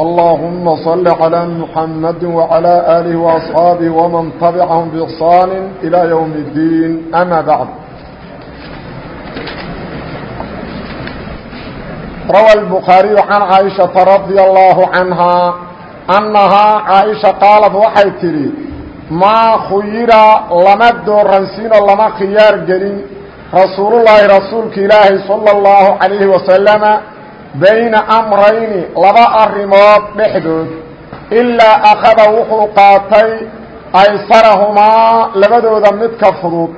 اللهم صل على محمد وعلى آله وأصحابه ومن تبعهم بإحسان إلى يوم الدين أما بعد روى البخاري عن عائشة رضي الله عنها أنها عائشة قالت waxay tidhi maa khuyira lama dooransiino lama khiyaar gelin rasuulullaahi rasuulka ilaahi salى الlahu عalayhi wasalama bayna amrayni laba arrimood dhexdood. Ilaa akhada wuxuu qaatay aysarahumaa labadooda midka fudud.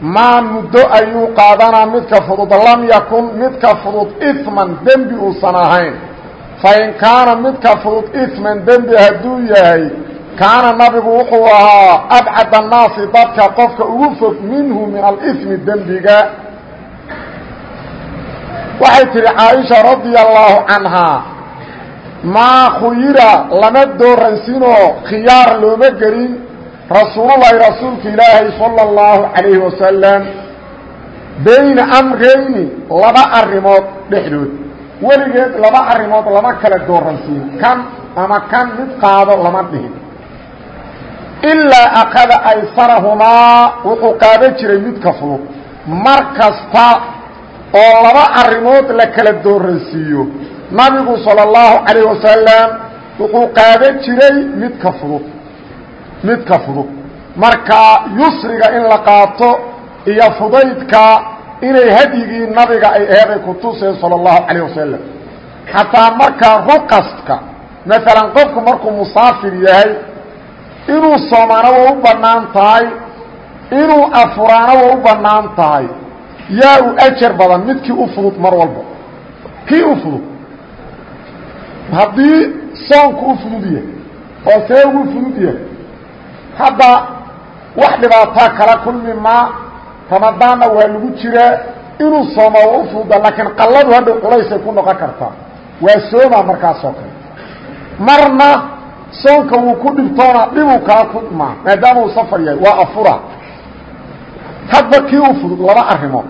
Maa muddo ayuu qaadanaa midka fudud. Lam yakun midka fudud isman dembi uusan ahayn. Fa in kaana midka fudud isman dembi hadduu yahay kaana nabigu wuxuu ahaa abcad annaasi dadka qofka ugu fog minhu min alismi dembiga waxay tidhi caaisha radia allaahu canhaa maa khuyira lama dooransinoo khiyaar looma gelin rasuulullaahi rasuulka ilaahay sala allahu calayhi wasalam bayna amrayni laba arrimood dhexdood. Weligeed laba arrimood lama kala dooransiin kan ama kan mid qaado lama dhihin. Ilaa akada aysarahumaa wuxuu qaadan jiray midka fudud mar kasta oo laba arrimood la kala dooransiiyo nabigu salى اllahu calayh wasalam wuxuu qaadan jiray midka fudud midka fudud marka yusriga in la qaato iyo fudaydka inay hadyigii nabiga ay eeday ku tuseen salى اllahu calayh wasalam xataa markaa ruqaska maalan qofku markuu musaafir yahay inuu soomaana waa u bannaan tahay inuu afuraana waa u bannaan tahay yaa u ajar badan midkii u fudud mar walba. Kii u fudud? Haddii soonku u fudud yahay oo see ugu fudud yahay hadda wax dhibaataa kala kulmi maa ramadaanna waa lagu jiraa inuu sooma waa u fududa laakiin qalladu hadhow culaysay ku noqon kartaa. Waa soomaa markaasoo kale. Marna soonka wuu ku dhibtoona dhibuu kala kulmaa maadaama uu safar yahay waa afura. Hadba kii u fudud laba arrimood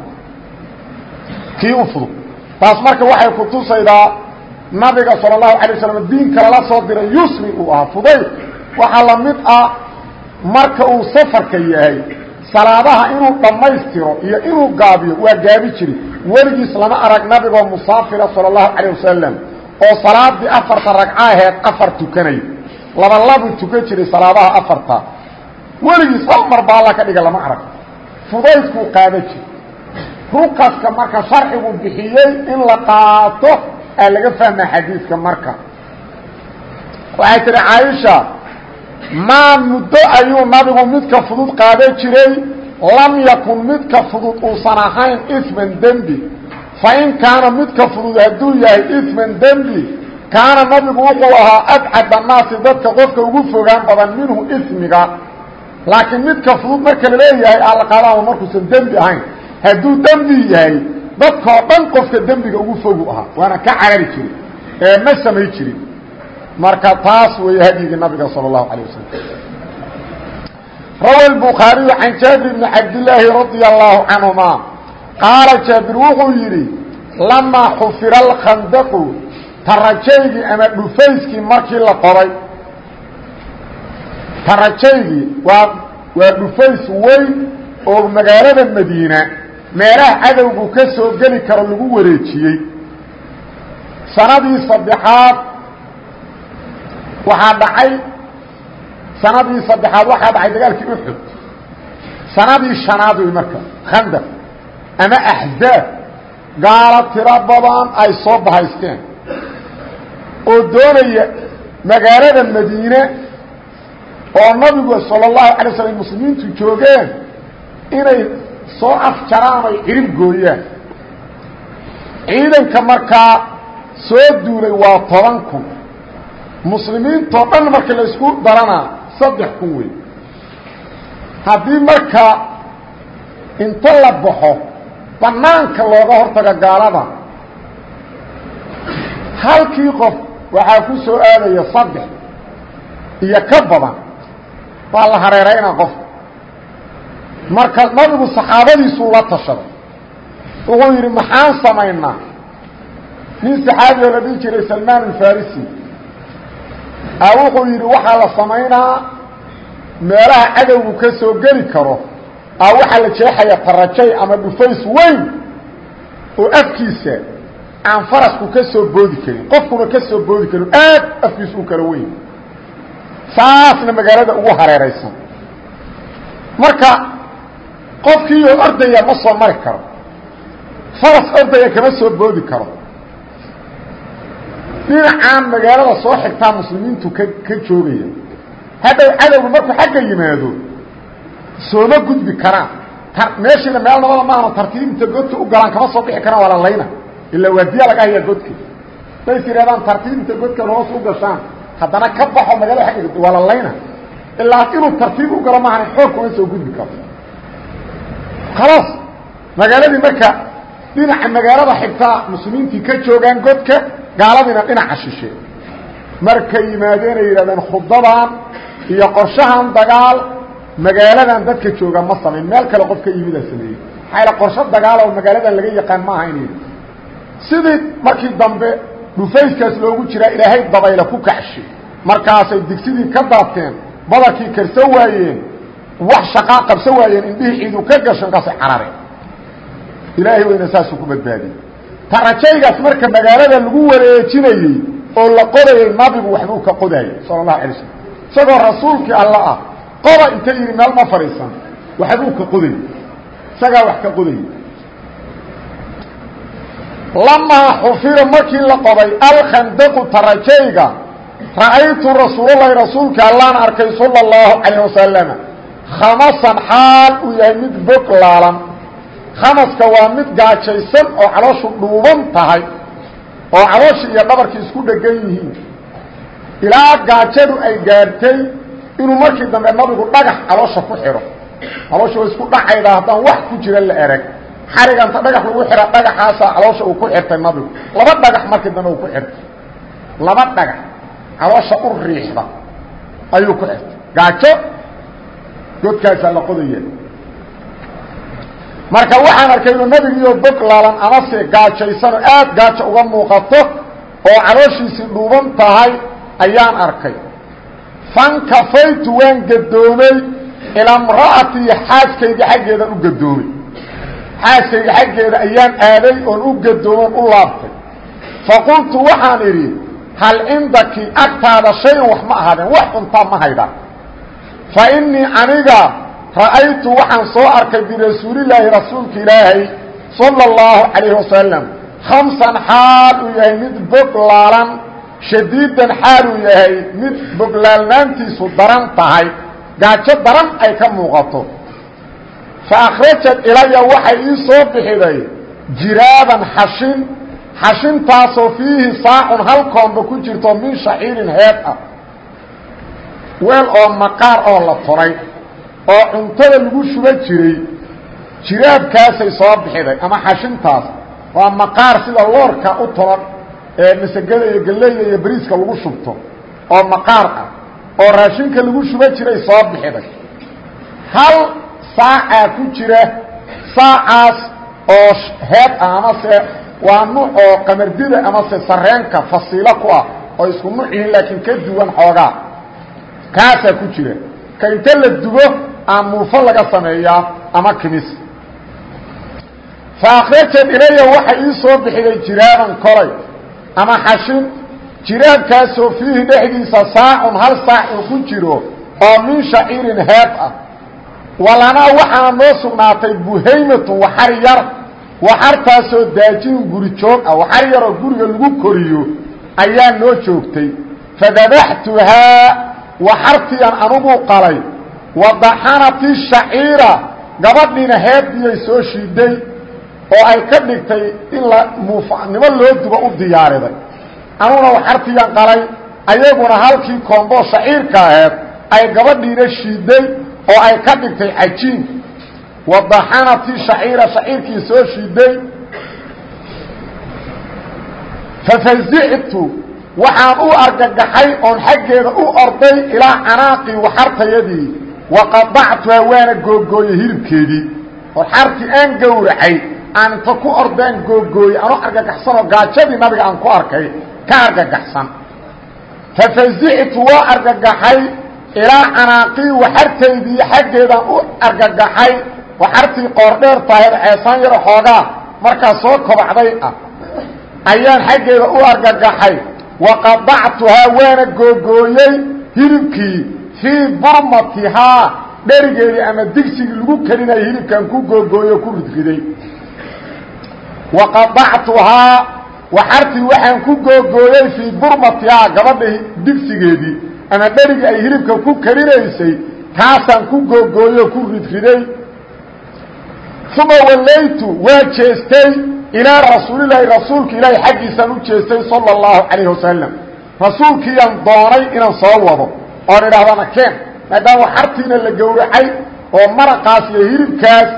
kii u fudud. Taas marka waxay ku tusaydaa nabiga sala allahu alay waslam diin kale la soo diray yusri uu ahaa fudayd waxaa la mid ah marka uu safarka yahay salaadaha inuu dhammaystiro iyo inuu gaabiyo waa gaabi jiri. Weligiis lama arag nabigoo musaafira sala allahu calayh wasalam oo salaadii afarta ragca aheed afar tukanay. Labalabu tukan jiray salaadaha afarta. Weligiis hal mar baalla ka dhiga lama arag rukaska marka sharcigu bixiyey in la qaato aa laga fahmaa xadiidka marka. Waxay tihi caaisha maa muddo ayuu nabigu midka fudud qaadan jiray lam yakun midka fudud uusan ahayn isman dembi. Fa in kaana midka fudud hadduu yahay isman dembi kaana nabigu wuxuu ahaa abcad annaasi dadka qofka ugu fogaan badan minhu ismiga. Laakiin midka fudud marka la leeyahay alla qaadaama markuusan dembi ahayn hadduu dembi yahay dadkoo dhan qofka dembiga ugu fogu ahaa waana ka carari jirin ee ma samay jirin marka taas weeye hadyigii nabiga salى الlahu عalيه wasalam rawa الbukhaariyu can jaabir bni cabdillaahi radia allahu canهuma qaala jaabir wuxuu yidhi lamaa xufira alkhandaqu tarajaygii ama dhufayskii markii la qoray tarajaygii waa waa dhufays weyn oo magaalada madiina meelaha cadowgu ka soo geli karo lagu wareejiyey. Sanadii saddexaad waxaa dhacay sanadii saddexaad waxaa dhacay dagaalkii uxud sanadii shanaad wey marka khandaq ama axzaab gaalo tiro badan ay soo bahaysteen. Oo doonaya magaalada madiine oo nabigu sala allahu alay w slm muslimiintu joogeen inay soo afjaraan ay cirib gooyaan. Ciidanka markaa soo duulay waa toban kun. Muslimiintoo dhan marka la isku daranaa saddex kun wey haddii marka inta la baxo banaanka looga hortaga gaalada halkii qof waxaa ku soo aadaya saddex iyo ka badan waa la hareeraynaa qofka marka nabigu saxaabadiisuu la tashaday. Wuxuu yidhi maxaan samaynaa? Nin saxaabi oo jiray salmaan alfarisi. A wuxuu yidhi waxaa la samaynaa. Meelaha cadowgu ka soo geli karo. A waxaa la jeexaya tarajay ama dhufays weyn oo afkiisa aan farasku ka soo boodi karin. Qofkuna ka soo boodi karin. Aad afkiisu u kala weyn. Saasna magaalada ugu hareeraysan. Marka qofkiioo ordaya ma soo mari karo. Faras ordaya kama soo boodi karo. Dhinacaan magaalada soo xigtaa muslimiintu ka ka joogaya. Hadhow cadowga markuu xagga yimaado sooma gudbi karaan. Meeshiina meel nabada maaha tartiibinta godka u galaan kama soo bixi karaan waa la layna. Ilaa waadiya laga hayaa godka bay tirahdaan tartiibinta godkan hoos u gashaan. Haddana ka baxo magaalada agga waa la layna. Ilaa inuu tartiib u galo maahan xoog kuma soo gudbi karo khalaas magaaladii marka dhinaca magaalada xigtaa muslimiintii ka joogaan godka gaaladiina dhinaca shishe markay yimaadeenay yidhahdeen khudadan iyo qorshahan dagaal magaaladan dadka jooga ma samayn meel kale qof ka yimidaa sameeyey maxaa qorsho dagaal oo magaaladan laga yaqaan ma ahayn sidii markii dambe dhufayskaas loogu jiraa ilaahay dabayla ku kacshay markaasay digsidii ka daateen badarkii karsan waayeen wax shaqaa qabsan waayeen indhihii ciidu ka gasho markaasay carareen. Ilaahay weyna saasuu ku badbaadiyey. Tarajaygaas marka magaalada lagu wareejinayey oo la qodayay nabigu waxbuu ka qodaayey sala allahu alay slam isagoo rasuulkii alla ah qoda inta yidhi meel ma fadhiisan. Waxbuu ka qodayey isagaa wax ka qodayey lamaa xufira markii la qoday alkhandaqu tarajayga ra'aytu rasuulalahi rasuulka allaan arkay sala اllahu calayh wasalama khamasan xaal uu yahay mid bog laalan. Khamaska waa mid gaajaysan oo calooshu dhuuban tahay oo calooshi iyo dhabarkii isku dhegan yihiin. Ilaa gaajadu ay gaadhtay inuu markii dambe nabigu dhagax caloosha ku xidho caloosha way isku dhacaydaa haddaan wax ku jira la erag xariganta dhagax lagu xidha dhagaxaasaa caloosha uu ku xirtay nabigu. Laba dhagax markii dambe uu ku xirtay. Laba dhagax caloosha u riixda ayuu ku xirtay. Gaajo godkaasaa la qodaya marka waxaan arkay inuu nabigiioo bog laalan amase gaajaysan oo aad gaajo uga muuqato oo calooshiisii dhuuban tahay ayaan arkay. Fankafaytu waan gadoomay ilaa mra'atii xaaskayga xaggeedan u gadoomay xaaskayga xaggeeda ayaan aaday oon u gadooman u laabtay. Faqultu waxaan idhi hal cindaki agtaada shayan wax ma ahaadeen wax cuntaa ma haydaan innii aniga ra'aytu waxaan soo arkay birasuulilaahi rasuulka ilaahay sala اllahu calayhi wasalam khamsan xaal uu yahay mid bog laalan shadiidan xaal uu yahay mid boglaalnaantiisu daran tahay gaajo daran ay ka muuqato. Fa akhrajad ilaya waxay ii soo bixiday jiraaban xashin xashintaasoo fiihi saacun hal koomba ku jirto min shaciirin heed ah weel oo maqaar oo la toray oo cuntada lagu shuba jiray jiraabkaasay soo bixiday ama xashintaas waa maqaar sida loorka u tolan ee masagada iyo galleyda iyo bariiska lagu shubto oo maqaar ah oo raashinka lagu shuba jiray soo bixiday. Hal saacaa ku jira saacaas oo heed ah amase waa nuuc oo qamardida amase sareenka fasiilo ku ah oo isku nuuc yihiin laakiin ka duwan xoogaa kaasaa ku jira. Ka inta la dubo aan muufo laga sameeyaa ama kimis. Fa akhrajad ilaya waxay ii soo bixiday jiraaban kolay ama xashin jiraabkaasoo fiihi dhexdiisa saacun hal saac uu ku jiro oo min shaciirin heed ah. Walanaa waxaana noo sugnaatay buhaymatun waxar yar. Waxartaasoo daajin guri joog ah waxar yaroo guriga lagu koriyo ayaa noo joogtay fadabaxtuhaa waxartiian anugu qalay. Wadaxanati shaciira. Gabadhiina heediyay soo shiiday oo ay ka dhigtay in la muufnimo loo dubo u diyaariday. Anuguna waxartiiyan qalay. Ayaguna halkii koomboo shaciirka aheed ay gabadhiina shiiday oo ay ka dhigtay cajiin. Shaciira. Shaciirkii soo shiiday waxaan u argagaxay oon xaggeeda u orday ilaa canaaqii waxartayadii waqadactuhaa waana googooyey hilibkeedii. Oo xartii aan gowracay aan inta ku ordaan googooyey anoo argagaxsanoo gaajadii nabiga aan ku arkay ka argagaxsan. Fafazictu waa argagaxay ilaa canaaqii waxartaydii xaggeedaan u argagaxay. Waxartii qoordheer tahayd ceesaan yaro xoogaa markaa soo kobacday ah. Ayaan xaggeeda u argagaxay waqadactuhaa waana googooyey hilibkii fii burmatihaa dherigeedii ama digsigii lagu karinaya hilibkan ku googooyo ku ridriday waqadactuhaa waxartii waxaan ku googooyey fii burmatihaa gabadha digsigeedii ama dherigii ay hilibka ku karinaysay kaasaan ku googooyo ku ridriday uma wallaytu waa jeestay ilaa rasuulilaahi rasuulka ilaahi xaggiisaan u jeestay sala allahu calayh wasalam rasuulkiiyaan doonay inaan soo wado oon idhahdana keen maadaama xartiina la gowracay oo maraqaas iyo hilibkaas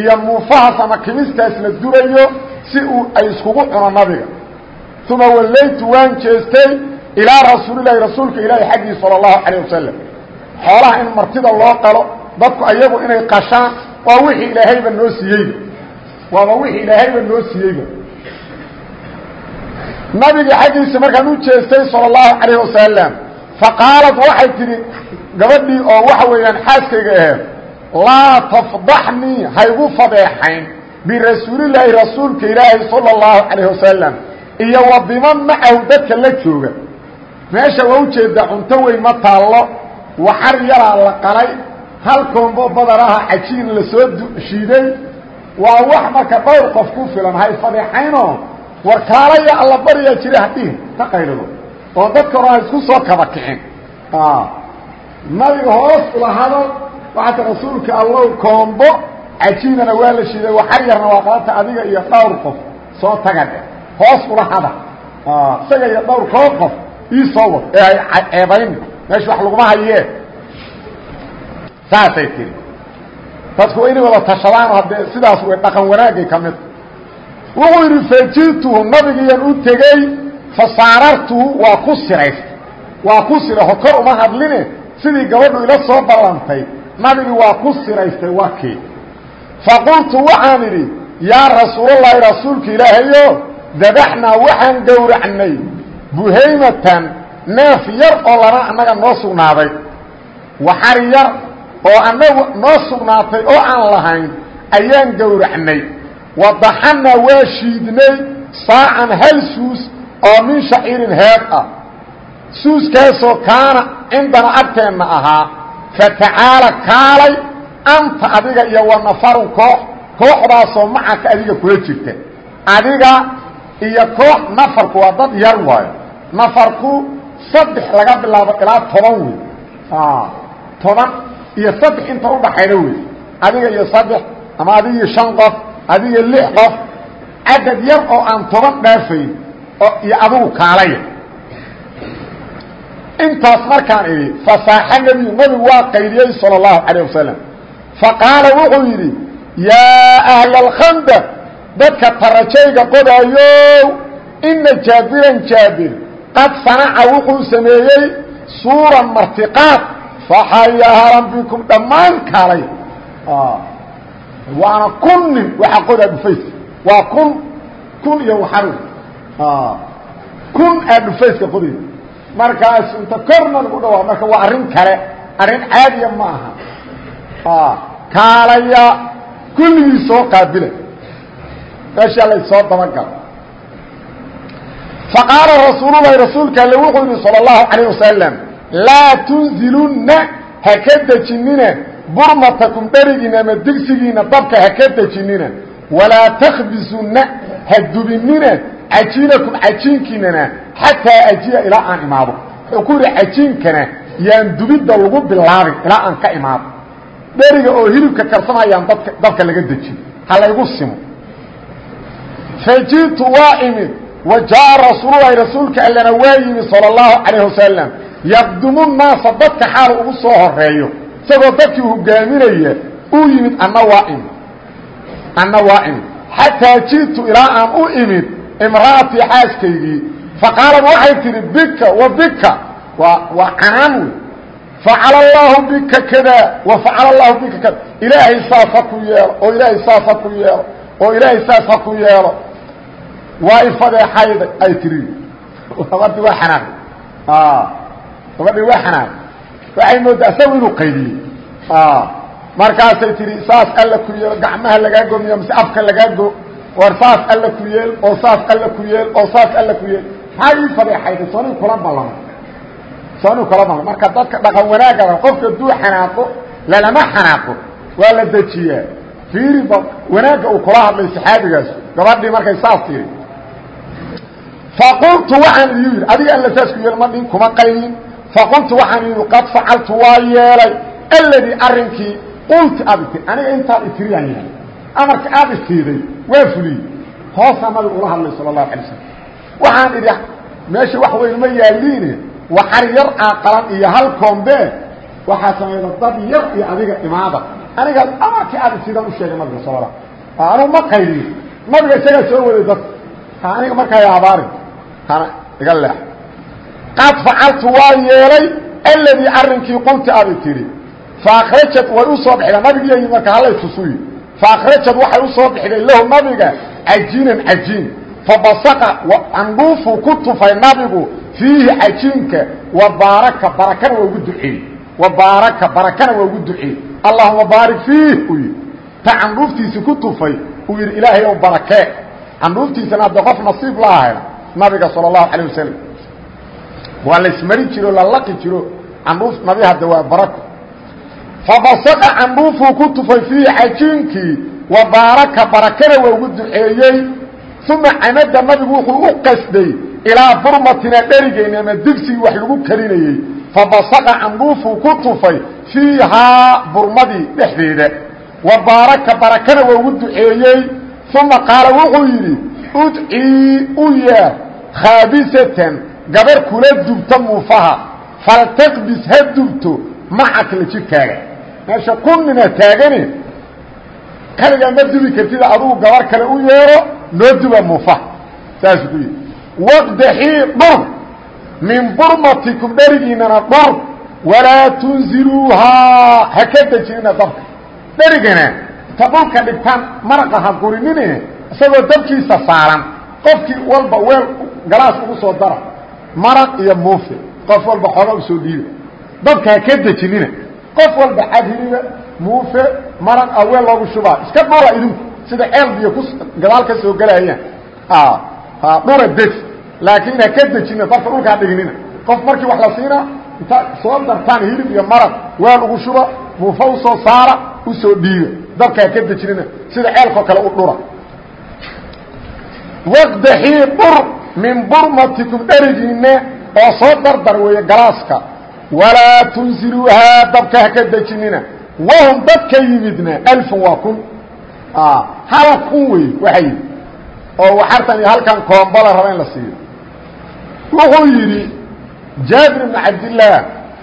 iyo muufahaas ama kimistaas la durayo si uu ay iskugu cuno nabiga uma wallaytu waan jeestay ilaa rasuulilahi rasuulka ilaahi xaggiisa sala allahu calayh wasalam xoolaha in martida loo qalo dadku ayagu inay qashaan waa wixii ilaahayba noo siiyeyba waaba wixii ilaahayba noo siiyeyba nabiga xaggiisa markaan u jeestay sala allahu calayh wasalam faqaalad waxay tidhi gabadhii oo waxa weeyaan xaaskayga aheed laa tafdaxnii haygu fadeexayn birasuulilaahi rasuulka ilaahi sala allahu calayh wasalam iyo wa biman macahu dadka la jooga. Meesha waa ujeeddaa cunto weyn ma taallo waxar yaraa la qalay hal koombo badanaha cajiin la soo shiiday waa wax marka dhowr qof ku filan hay fadeexaynoo war kaalaya alla baryaa jira hadhihin ka qaylido oo dadka hore ha isku soo kaba kicin nabiga hoos ula hadal waxaata rasuulka allow koombo cajiinana waa la shiiday waxar yarna waa qaata adiga iyo dhowr qof soo taga dhe hoos ula hadal isaga iyo dhowr koo qof ii soo wad ee hay ceebayn meesha wax laguma hayee saasay tiri dadku waa inay wada tashadaano haddee sidaas way dhaqan wanaagay ka mid. Wuxuu yidhi fajituhu nabigiiyan u tegey fasaarartuhu waa ku siraystay waa ku sira hokor uma hadline sidii gabadhu ila soo ballantay. Nabigi waa ku siraystay waa faqultu waxaan idhi yaa rasuulallaahi rasuulka ilaahayo dabaxnaa waxaan gowracnay buhaymatan neef yar oo lana annaga noo sugnaaday. Waxar yar oo annagu noo sugnaatay oo aan lahayn ayaan gowracnay. Wadaxanaa waa shiidnay saacan hal suus oo min shaciirin heed ah. Suuskaasoo kaana cindana agteenna ahaa fatacaala kaalay anta adiga iyo wa nafarun koox kooxdaasoo macaka adiga kula jirta. Adiga iyo koox nafarku waa dad yar waayo. Nafarku saddex laga bilaabo ilaa toban wey toban iyo saddex inta udhaxayna wey adiga iyo saddex ama adiga iyo shan qof adiga lix qof cadad yar oo aan toban dhaafayn oo iyo adigu kaalaya intaas markaan idhi fasaaxa nebiyu nabigu waa qaydiyey salى اllahu calayه wasalam faqaala wuxuu yidhi yaa ahla alkhandaq dadka tarajayga qodaayow ina jaabiran jaabir qad sanaca wuxuu sameeyey suuran martiqaad faxaya halan bikum dhammaan kaalay waana kun nin waxaa qodaa dhufayska waa kun kun iyo waxar kun aa dhufayska qoday markaas inta korna lagu dhawaa marka waa arrin kale arrin caadiya ma aha kaalaya kulligii soo qaabila meeshaa laysoo dabagala faqaala rasuululahi rasuulka alle wuxuu yihi salى اllahu calayه wasalam laa tunzilunna ha ka dejinina burmatakum dherigiina ama digsigiina dabka ha ka dejinina walaa takbisunna ha dubinina cajiinakum cajiinkiinana xataa ajiya ilaa aan imaado. Wuxuu ku yidhi cajiinkana yaan dubidda lagu bilaabin ilaa aan ka imaado. Dheriga oo hilibka karsamayaan dadka dabka laga dejin ha laygu simo. Faji'tu waa imid wa jaa'a rasuululahi rasuulka allana waa yimi salى اllahu calayh wasalam yaqdumu naasa dadka xaal ugu soo horeeyo isagoo dadkii hogaaminaya uu yimid anna waa imid anna waa imid xataa ji'tu ilaa aan u imid imra'atii xaaskaygii. Faqaalad waxay tidhi bika wa bika waa waa canaan wey facala allaahu bika kada. Wa facala allahu bika kada. Ilaahay saas ha ku yeelo. Oo ilaahay saas gabadhii waa xanaaq. Waxay moodaa isagu inuu qaydiyey markaasay tihi saas alla ku yeelo gacmaha lagaa gomiya mise afka lagaa go war saas alla ku yeel oo saas alla ku yeel oo saas alla ku yeel. Maxaa ii fadeexayday sooni kula ballamay sooni kula ballamay marka dadka dhaqan wanaagada qofka duu xanaaqo lalama xanaaqo. Waa la dejiyaa. Fiiri ba wanaagga uu kula hadlay saxaabigaas. Gabadhii markay saas tiri faqultu waxaan iyu yidhi adiga alla saas ku yeel ma dhin kuma qaynin faqultu waxaan yidhi qad facaltu waa yeelay alladii arrinkii qulti aad iti aniga intaad itiriyaan yahay amarka aad istiiday waa fuliyey hoosaa nabiga ula hadlay sala allahu alay slam waxaan idhi meesha wax weyn ma yaaliine waxar yar aa qalan iyo hal koombe waxaa samayda dad yar iyo adiga imaada aniga amarkii aad isiidaan u sheegay nabiga sal anugu ma qayliyo nabiga isagaa soo waday dadka aniga markaa abaarin hana iga leex qad facaltu waa yeelay alladii arrinkii qulti aad itidhi faakhrajad way u soo baxdeen nabigiiy marka hallay tusuy faakhrajad waxay u soo baxday lahu nabiga cajiinan cajiin. Fabasaqa candhuufuu ku tufay nabigu fiihi cajiinka wa baaraka barakana waa ugu duceeyey wa baaraka barakana waa ugu duceeyey allahuma baarik fiih uu yidhi. Ta candhuuftiisi ku tufay uu yidhi ilaahay ow barakee candhuuftiisana hadda qof nasiib la ahayna nabiga sala allahu calayh wasalam waa la ismari jiro la laqi jiro candhuuf nabi hadda waa barako. Fabasaqa candhuufuu ku tufay fiihi cajiinkii wa baaraka barakana waa ugu duceeyey. Uma camada nabigu wuxuu u qasday ilaa burmatina dherigayna ama digsigii wax lagu karinayey. Fabasaqa candhuufuu ku tufay fiihaa burmadii dhexdeeda. Wa baaraka barakana waa ugu duceeyey. Uma qaala wuxuu yidhi udcii u yeer khaabisatan gabar kula dubta muufaha faltaqbis ha dubto macaka la jirkaaga meesha kun nina taagane kaligaa ma dubi kartida adugu gabar kale u yeero noo duba muufaha. Saasuu ku yidhi. Waqdaxii dhur min burmatikum dherigiinana dhur walaa tunziluuhaa ha ka dejinina dabka. Dherigana inta dhulka dhigtaan maraqa ha gurinine isagoo dabkiisa saaran. Qofkii walba weel galaas ugu soo dara maraq iyo muufe qof walba xooga u soo dhiiba dabka ha ka dejinina. Qof walba cadhiliba muufe maraq a weel loogu shubaa. Iska dhura idinku. Sida ceel biyo ku gadaal ka soo gelayaan dhura deg laakiin ha ka dejina dabka dhulka ha dhignina qof markii wax la siinaa inta soo dartaan hilib iyo maraq weel ugu shuba muufe u soo saara u soo dhiiba dabka ha ka dejinina. Sida ceelkao kale u dhura. Waqdaxii bur min burmatikum dherigiinna oo soo dardar weeye galaaska. Walaa tunsiluuhaa dabka ha ka dejinina. Wahum dadka yimidna alfun waa kun. Hala kun wey waxaa yimid oo waxartan iyo halkan koombala raba in la siiyo wuxuu yidhi jaabir ibnu cabdillaah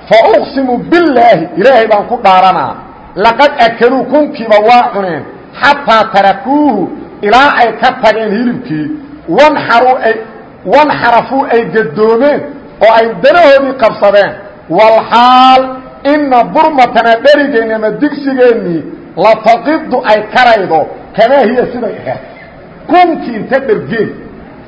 fa uqsimu billaahi ilaahay baan ku dhaaranaa. Laqad akaluu kunkiiba waa cuneen xataa tarakuuhu ilaa ay ka tageen hilibkii. Wanxaruu wanxarafuu ay gadoomeen oo ay danahoodii qabsadeen walxaal ina burmatana dherigeenni ama digsigeennii lataqidu ay karaydo kamaa hiya siday ahayd kunkii inta dhergeen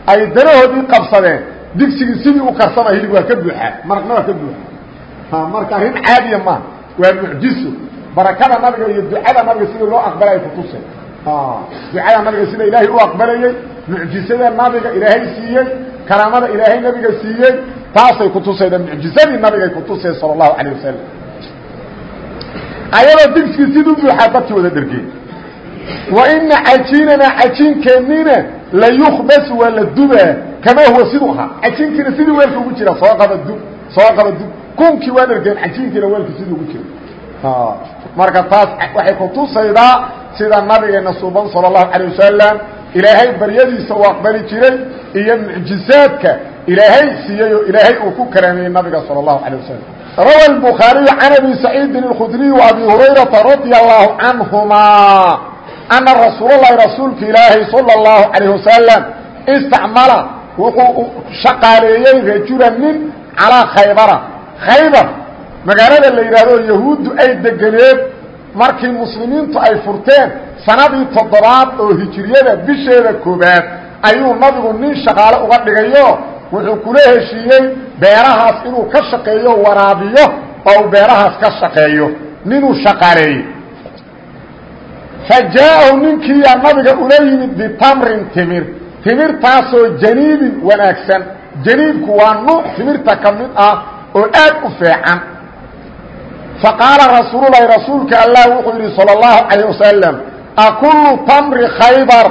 ay danahoodii qabsadeen digsigii sidii u karsama hilib waa ka buuxaa maraqna waa ka buuxa marka arrin caadiya maaha waa mucjiso barakada nabiga iyo ducada nabiga sida loo aqbalay kutusay ducada nabiga sida ilaahay u aqbalayey mucjisada nabiga ilaahay siiyey karaamada ilaahay nabiga siiyey taasay kutusayda mucjisadii nabigay kutusay sala allahu calayh wasalam ayadoo digsigii sidii u buuxaa dadkii wada dhergeen wa ina cajiinana cajiinkeennina la yukbasu waa la dubaa kamaa huwa siduu ahaa. Cajiinkiina sidii weelka ugu jira soo qaba dub soo qaba dub kunkii waa dhergeen cajiinkiina weelka sidii ugu jira. Marka taas waxay kutusaydaa sida nabigeena suuban salى الlahu عalيه wasalam ilaahay baryadiisa u aqbali jiray iyo mucjizaadka ilaahay siiyey oo ilaahay uu ku karaameeyey nabiga salى الlahu عalيه wasalam rawa الbukhaariyu can abi saciidin الkhudriy وabi hurayrata radي الlahu canهuma ana rasuulalahi rasuulka ilaahay salى اllahu calayh wasalam istacmala wuxuu shaqaaleeyey rajulan nin calaa khaybara khaybar magaalada la yidhaahdo yahuuddu ay degeneed markii muslimiintu ay furteen sanadii toddobaad oo hijiriyada bisheeda koobaad ayuu nabigu nin shaqaale uga dhigayo wuxuu kula heshiiyey beerahaas inuu ka shaqeeyo waraabiyo oo uu beerahaas ka shaqeeyo. Ninuu shaqaaleeyey. Fa jaa-ahu ninkiiyaa nabiga ula yimid bitamrin timir. Timirtaasoo janiibin wanaagsan. Janiibku waa nuuc timirta ka mid ah oo aad u feecan faqaala rasuululahi rasuulka allah wuxuu yidhi sala allahu calayh wasalam akullu tamri khaybar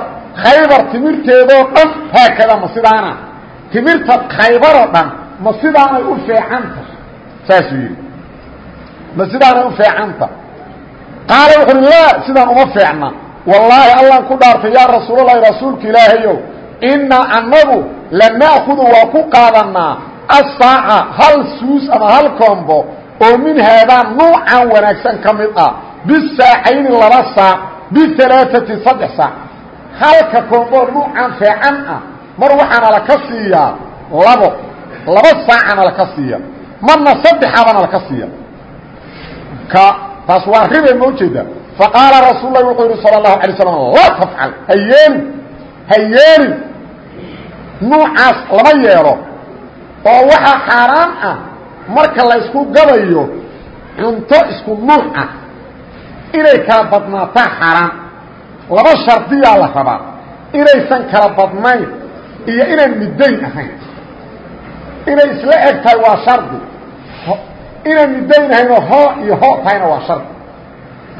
khaybar timirteedoo dhan haakada ma sidaana timirta khaybaroo dhan ma sidaanay u feecanta saasuu yidhi ma sidaanay u feecanta qaala wuxuu yidhi laa sidaan uma feecna wallaahi allaan ku dhaartay yaa rasuulalahi rasuulka ilaahayow innaa annagu lana'kudu waa ku qaadannaa asaaca hal suus ama hal koombo oo min haadaa nuucan wanaagsan ka mid ah bisaacayni laba saac bialaaati saddex saac. Halka koombood nuucan feecan ah mar waxaana laka siiyaa labo laba saacana laka siiya marna saddexabana laka siiya. Ka taas waa ribe ma ujeeda faqaala rasuul lahi wuxuu yidhi sala allahu alay slam laa tafcal ha yeelin ha yeelin nuucaas lama yeelo oo waxaa xaaraan ah marka la ysku gadayo cunto isku nuuc ah inay kala badnaataa xaaraan laba shardiyaa la rabaa. Inaysan kala badnayn iyo inaan middayn ahayn. Inay isla eg tahay waa shardi. Inaan middayn ahaynoo hoo iyo hoo tahayna waa shardi.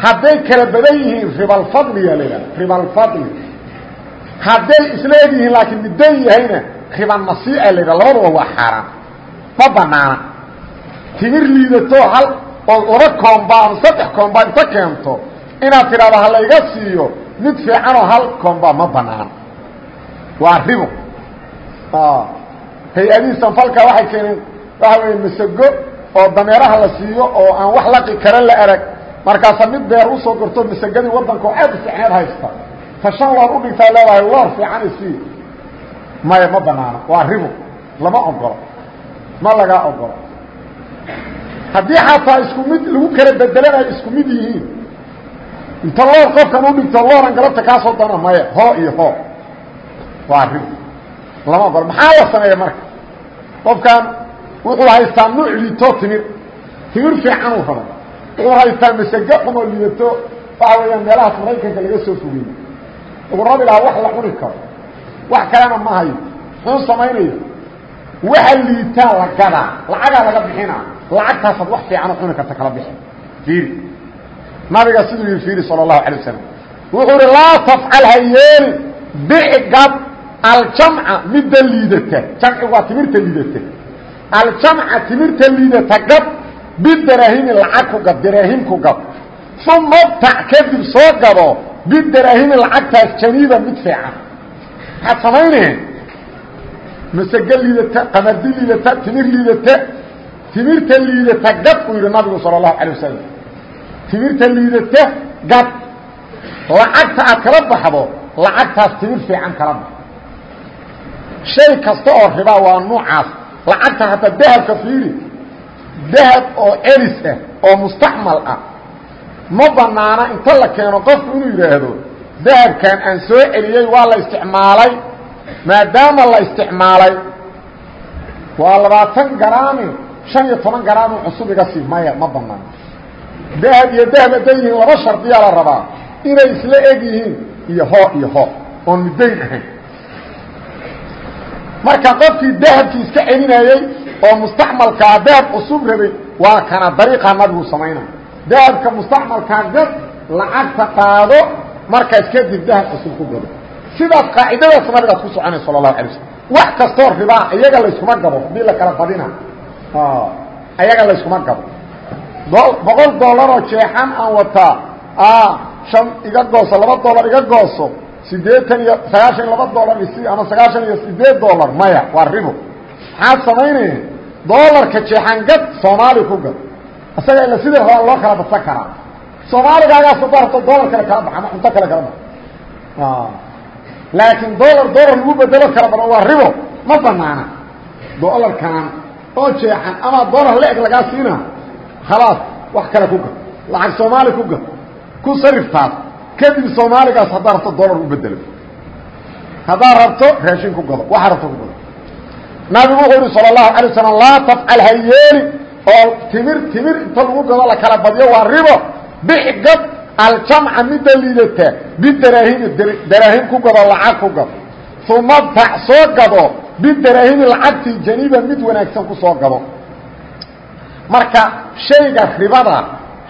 Hadday kala badan yihiin ribalfadliya la yidhaha ribalfadli hadday isla eg yihiin laakiin middayn yahayna ribanmasiica la yidhaha labaduba waa xaaraan ma banaana timir liidatoo hal oo laba koomba ama saddex koomba inta keento. Inaad tidhahdo ha layga siiyo mid fiicanoo hal koomba ma banaan. Waa ribo. Hay'adihii sanfalka waxay keeneen waxa weeye masago oo dameeraha la siiyo oo aan wax laqi kale la arag. Markaasa mid beer u soo gorto masagadii waddanka oo aad u fiicneed haysta. Ta shan loor udhigtaa leedahay loor fiican isii maya ma banaano waa ribo. Lama ogolo ma lagaa ogolo haddii xataa isku mid lagu kala bedelanayo isku mid yihiin. Inta loor qofkan udhigto looran galabta kaasoo dana maya hoo iyo hoo waa ribo lama ogolo maxaa la sameeya marka? Qofkan wuxuu haystaa nuuc liito timir. Timir fiican uu rabo. Wuxuu haystaa masage xumoo liidato waxa weeyaan meelahaas maraykanka laga soo fogeeyey ugu rabi lahaa wax la cuni karo. Wax kalena ma hayo muxuu samaynaya waxa liitaa la gadaa lacagaa laga bixinaa lacagtaasaad wax fiicanoo cuni karta kala bixi. Fiiri nabiga siduu yihi fiiri sala allahu alay wasalam wuxuu ihi laa tafcal ha yeeli bicgad aljamca midda liidata. Jamcigu waa timirta liidata. Aljamca timirta liidata gad bidaraahimi lacag ku gad daraahim ku gad uma btac kadib soo gado bidaraahimi lacagtaas janiiba mid fiican. Maxaad samayneen masage liidata qamadi liidata timir liidata timirta liidata gad uu yidhi nabigu salى الlahu alيه wasalam timirta liidata gad lacagta aad kala baxdo lacagtaas timir fiican kala bax shay kasta oo ribaa waa nuucaas lacagta hataa dahabka fiiri dahab oo celis ah oo mustacmal ah ma banaana inta la keeno qofku inuu yidhaahdo dahabkan aan soo celiyey waa la isticmaalay maadaama la isticmaalay waa labaatan garaami شhan iyo toban garaam cusub iga sii maya ma banaan dahab iyo dahab hadday yihiin laba shardiyaa la rabaa. Inay isla eg yihiin iyo hoo iyo hoo oon midayn ahayn. Marka qofkii dahabkii iska celinayey oo mustacmalkaa dahab cusub rabay waa kana dariiqaa nabigu samaynaya dahabka mustacmalkaa gad lacagta qaado markaas kadib dahab cusub ku gado sidaas qaacidadaas nabigaad ku soconay sala الlahu alay slm wax kastoo ribaa iyaga layskuma gabo haddii la kala badina. Ayaga layskuma gabo. Boqol dollaroo jeexan aan wataa an iga gooso laba dollar iga gooso. Sideetan iyo sagaashan iyo laba dollar isi ama sagaashan iyo sideed dollar maya waa ribo. Maxaad samaynaya dollarka jeexan gad soomaali ku gad. Isaga ila sidii rabaa loo kala badsan karaa? Soomaaligaagaas barto dollar kale kala bax ama cunto kale kala bax laakiin dolar dolar lagu bedelo kala baro waa ribo. Ma banaana dolarkan oo jeexan ama dolar la-eg lagaa siina khalaas wax kale ku gad lacag soomaali ku gad ku sariftaas kadib soomaaligaas haddaa rabto dolar u bedelo haddaa rabto raashin ku gado waxaa rabto ku gado nabigu wuxuu yihi sala allahu alay wasalam laa tafcal ha yeeli. Oo timir timir inta lagu gado la kala badiyo waa ribo. Bix gad aljamca midda liidata bidaraahimi daraahim ku gado lacag ku gado uma btac soo gado bidaraahimi lacagtii janiiba mid wanaagsan ku soo gado marka shayga ribada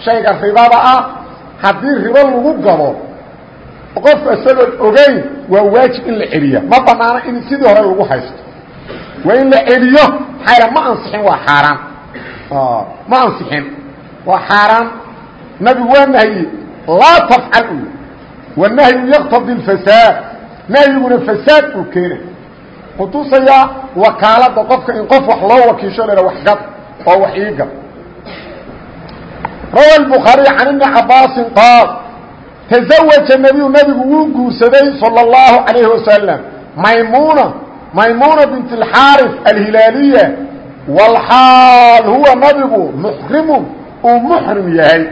shayga ribada ah haddii ribo lagu gado qofku isagoon ogeyn waa waajib in la celiya ma banaano in sidii hore lagu haysto. Waa in la celiyo maxaa ma ansixin waa xaaraan. Ma ansixin. Waa xaaraan. Nabigu waa nahyi laa tafcal u wanahyu yaqtadi اfasaad nahyiguna fasaad uu keenay kutusayaa wakaalada qofka in qof wax loo wakiisho la wax gad oo wax ii gad rawa الbخaariي can iبni cabaasin qaal taزawaja nebiyu nabigu wuu guursaday salى الlahu عalayه wasalam maymuna maymuna bint اxaariث alhilaaliya wاlxaal huwa nabigu muxrimu uu muxrim yahay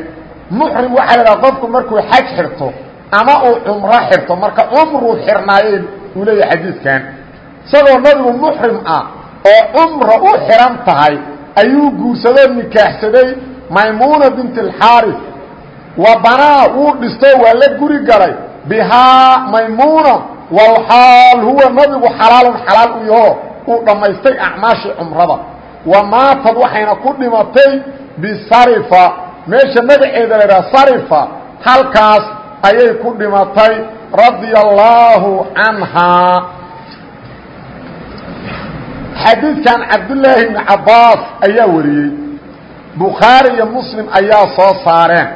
muxrim waxaa la dhaha qofku markuu xaj xirto ama uu cumro xirto marka cumruu xirnaayeen uu leeyahay xadiiskan. Isagoo nabigu muxrim ah oo cumra u xihan tahay ayuu guursadoo nikaaxsaday maymuuna bint اxaariث wa banaa wuu dhisto waa la guri galay. Bihaa maymuuna wlxaal huwa nabigu xalaalun xalaal u yaho uu dhammaystay acmaashii cumrada. Wa waxayna ku dhimatay bisarifa meesha magaceeda la yidhaha sarifa halkaas ayay ku dhimatay radia allaahu canhaa xadiidkan cabdullaahi ibni cabbaas ayaa wariyey. Bukhaari iyo muslim ayaa soo saareen.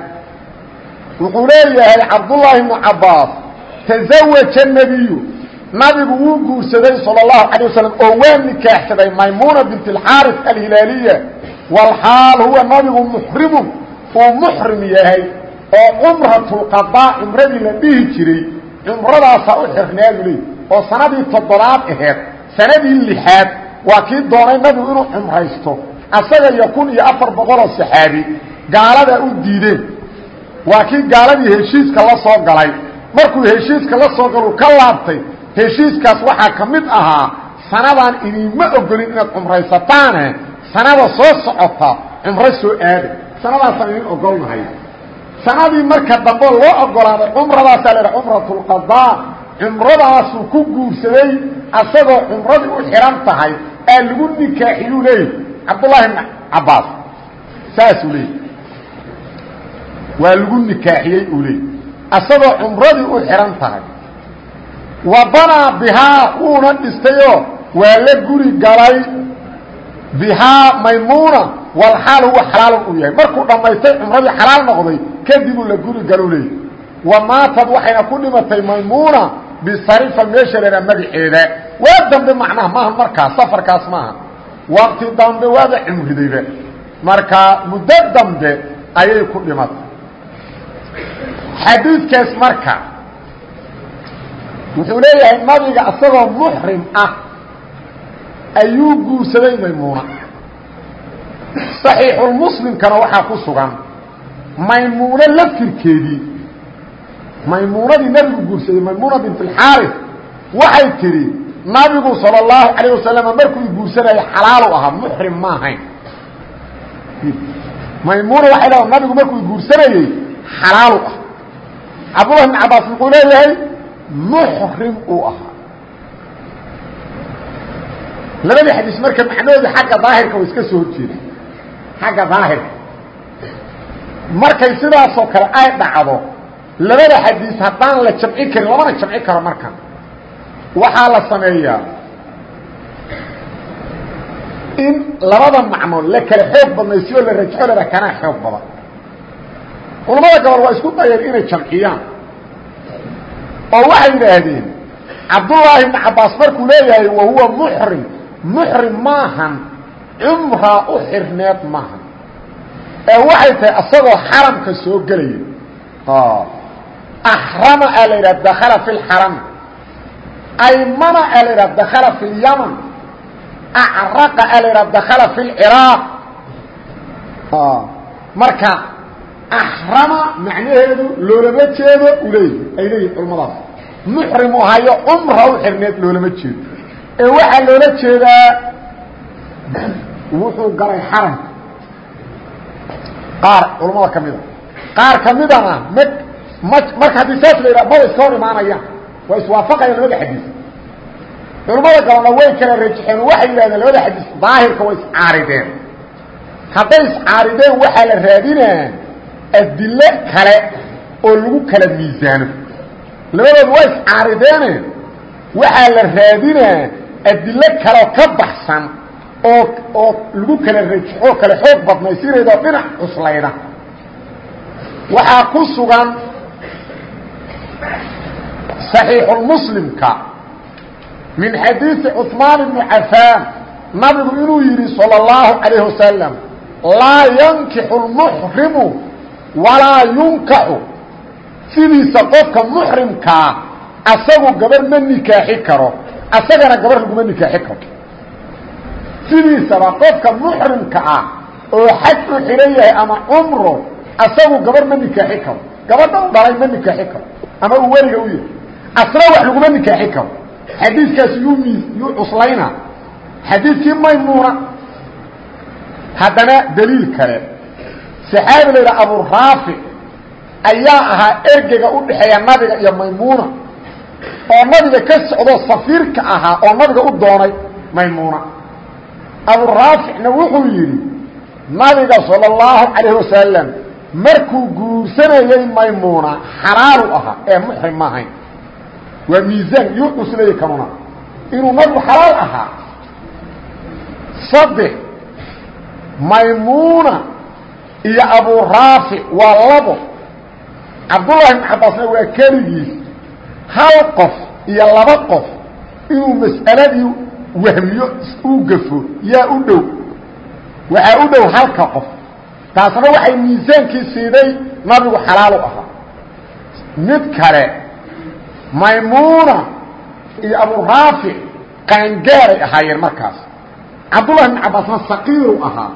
Wuxuu leeyahay cabdullaahi ibnu cabbaas tasawaja nebiyu nabigu wuu guursaday sala allahu calay wasalam oo waa nikaaxsaday maymuuna bint alxaaris alhilaaliya. Walxaal huwa nabigu uu muxrim yahay oo cumratulqadaa cumradii la dhihi jiray cumradaasaa u xirnaadu leey oo sanadii toddobaad aheed sanadii lixaad waa kii doonay nabigu inuu cumraysto asaga iyo kun iyo afar boqoloo saxaabi gaaladaa u diideen waa kii gaaladii heshiiska la soo galay. Markuu heshiiska la soo galu ka laabtay heshiiskaas waxaa ka mid ahaa sanadaan idinma ogolin inaad cumraysataane sanada soo socota cumro soo aada sanadaasaan idin ogolnahay. Sanadii marka dambe loo ogolaaday cumradaasaa la cumratulqadaa cumradaasuu ku guursaday asagoo cumradii u xihan tahay aa lagu nikaaxiyuu leeyay cabdullaahi bn cabbaas. Saasuu leeyay waa lagu nikaaxiyey uu leeyay asagoo cumradii u xihan tahay. Wa banaa bihaa wuuna dhistayoo waa la guri galay bihaa maymuuna walxaal huwa xalaalun uu yahay. Markuu dhammaystay cumradii xalaal noqday kadibuu la guri galu leeyay wa maatad waxayna ku dhimatay maymuuna bisarifa meesha lahaa magaceeda waa dambe macnaha maaha markaas safarkaas maaha. Waqti dambe waaba cumridayba markaa muddo dambe ayay ku dhimatay. Xadiidkaas marka wuxuu leeyahay nabiga isagoo muxrim ah ayuu guursaday maymuuna. Saxiixulmuslimkana waxaa ku sugan maymuuno laftirkeedii. Maymuunadii nabigu guursaday maymuuna bint alxaaris waxay tidhi nabigu sala allahu calayh wasalama markuu guursanaya xalaalu ahaa muxrim ma ahayn. Maymuuna waxay leedaa nabigu markuu guursanayey xalaalu ah cabdullah bn cabaas muxuu leeyahay muxrim uu ahaa labadii xadiis marka macnahooda xagga daahirka way iska soo horjeeda xagga daahirka. Markay sidaasoo kale ay dhacdo labada xadiis haddaan la jamcin karin lamana jamci karo marka. Waxaa la sameeyaa in labada macnood la kala xoog badnaysiyo la rajxo lada kanaa xoog badan culamada gobol waa isku dayeen inay jamciyaan. Oo waxay yidhaahdeen cabdullaahi bni cabbaas markuu leeyahay wa huwa muxrim muxrim maahan cumraa u xirneed maahan. Ee waxay tahay asagoo xaramka soo gelaya axrama aa la yidhaha dakala fi lxarami aymana aa la yidhaha dakala fi lyaman acraqa aa la yidhaha dakala fi lciraaq marka axrama macnaheedu loolama jeedo uleey ay leeyihiin culamadaas muxrimu ahayo cumra u xirneed loolama jeedo ee waxaa loola jeedaa wuxuu galay xaramka qaar culamada ka mida qaar kamidana m m marka haddii saas la yidhaha maba iska hor imaanayaan. Waa iswaafaqayaan labada xadiis. Culamada galana way kala rajixeen oo waxay yidhahdeen labada xadiis daahirka way iscaarideen. Hadday iscaarideen waxaa la raadinaa adilo kale oo lagu kala miisaano. Labadood waa iscaarideene waxaa la raadinaa adilo kaleoo ka baxsan oo oo lagu kala rajaxoo kale xoog badnaysiinaydo dhinac cuslayda waxaa ku sugan صaxiixulmuslimka min xadiiثi cuثmaan ibni cafaan nabigu inuu yidhi salى اllahu عalayه wasalam laa yankixu اlmuxrimu walaa yunkaxu sidiisa qofka muxrimkaa asagu gabar ma nikaaxi karo asagana gabar laguma nikaaxi karo sidiisaba qofka muxrimka ah oo xaj u xidhan yahay ama cumro asagu gabar ma nikaaxi karo. Gabadha u dhalay ma nikaaxi karo. Ama uu weliga u yahay. Asna wax laguma nikaaxi karo. Xadiidkaasi yuu mi yuu cuslayna xadiidkii maymuuna haddana daliil kale. Saxaabi la yidhaha aburaafic ayaa ahaa ergega u dhexeeya nabiga iyo maymuuna oo nabiga ka socdo safiirka ahaa oo nabiga u doonay maymuuna. Aburaaficna wuxuu yidhi nabiga salى اllahu calayh wasalam markuu guursanayey maymuuna xalaalu ahaa ee muxrim ma ahayn. Waa miisaan yuu cusleeyey kanuna inuu nabigu xalaal ahaa. Saddex maymuuna iyo aburaafic waa labo. Cabdullahi ibn cabaasna waa keligiis hal qof iyo laba qof inuu mas'aladii wahmiyo uu gafo yaa u dhow. Waxaa u dhow halka qof. Taasna waxay miisaankii siiday nabigu xalaalu ahaa. Mid kale maymuuna iyo aburaafic qaangaaray ahaayeen markaas. Cabdullahi ibn cabaasna saqiiru ahaa.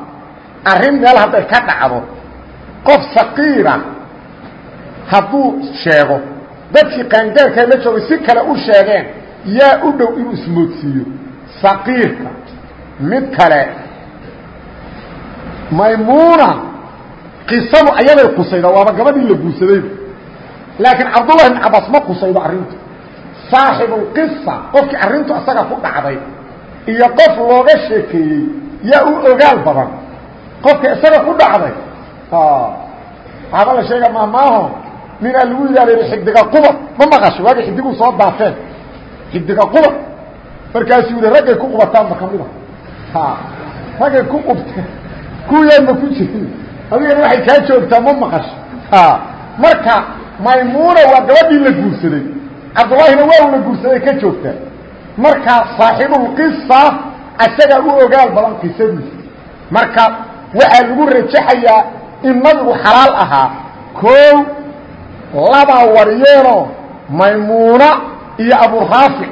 Arrin meel hadday ka dhacdo qof saqiira hadduu sheego dadkii qaangaarkaa la joogay si kale u sheegeen yaa u dhow inuu ismoodsiiyo saqiirka mid kale. Maymuuna qisadu ayaday qusayda waaba gabadhii la guursadayba laakiin cabdullahi ibn cabaas ma qusaydo arrintu. Saaxibulqisa qofkii arrintu asaga ku dhacday iyo qof looga sheekeeyey yaa u ogaal badan. Qofka isaga ku dhacday waxaaba la sheega mahmaaho ninaa lagu yidhahda xidiga qubad ma maqasho waagay xidiguu soo daafeen. Xidiga qubad markaasuu yihi raggay ku qubataanba kamida raggay ku qubteen. Kuyaanma ku jirin. Adigana waxay kaa joogtaa ma maqasho. Marka maymuuna waa gabadhii la guursaday. Cabdullaahina waa la guursaday ka joogtaa. Marka saaxibulqisa isagaa u ogaal badan qisadiisa marka waxaa lagu rajaxayaa in nabigu xalaal ahaa. Koow labaa waryeeno maymuuna iyo aburaafic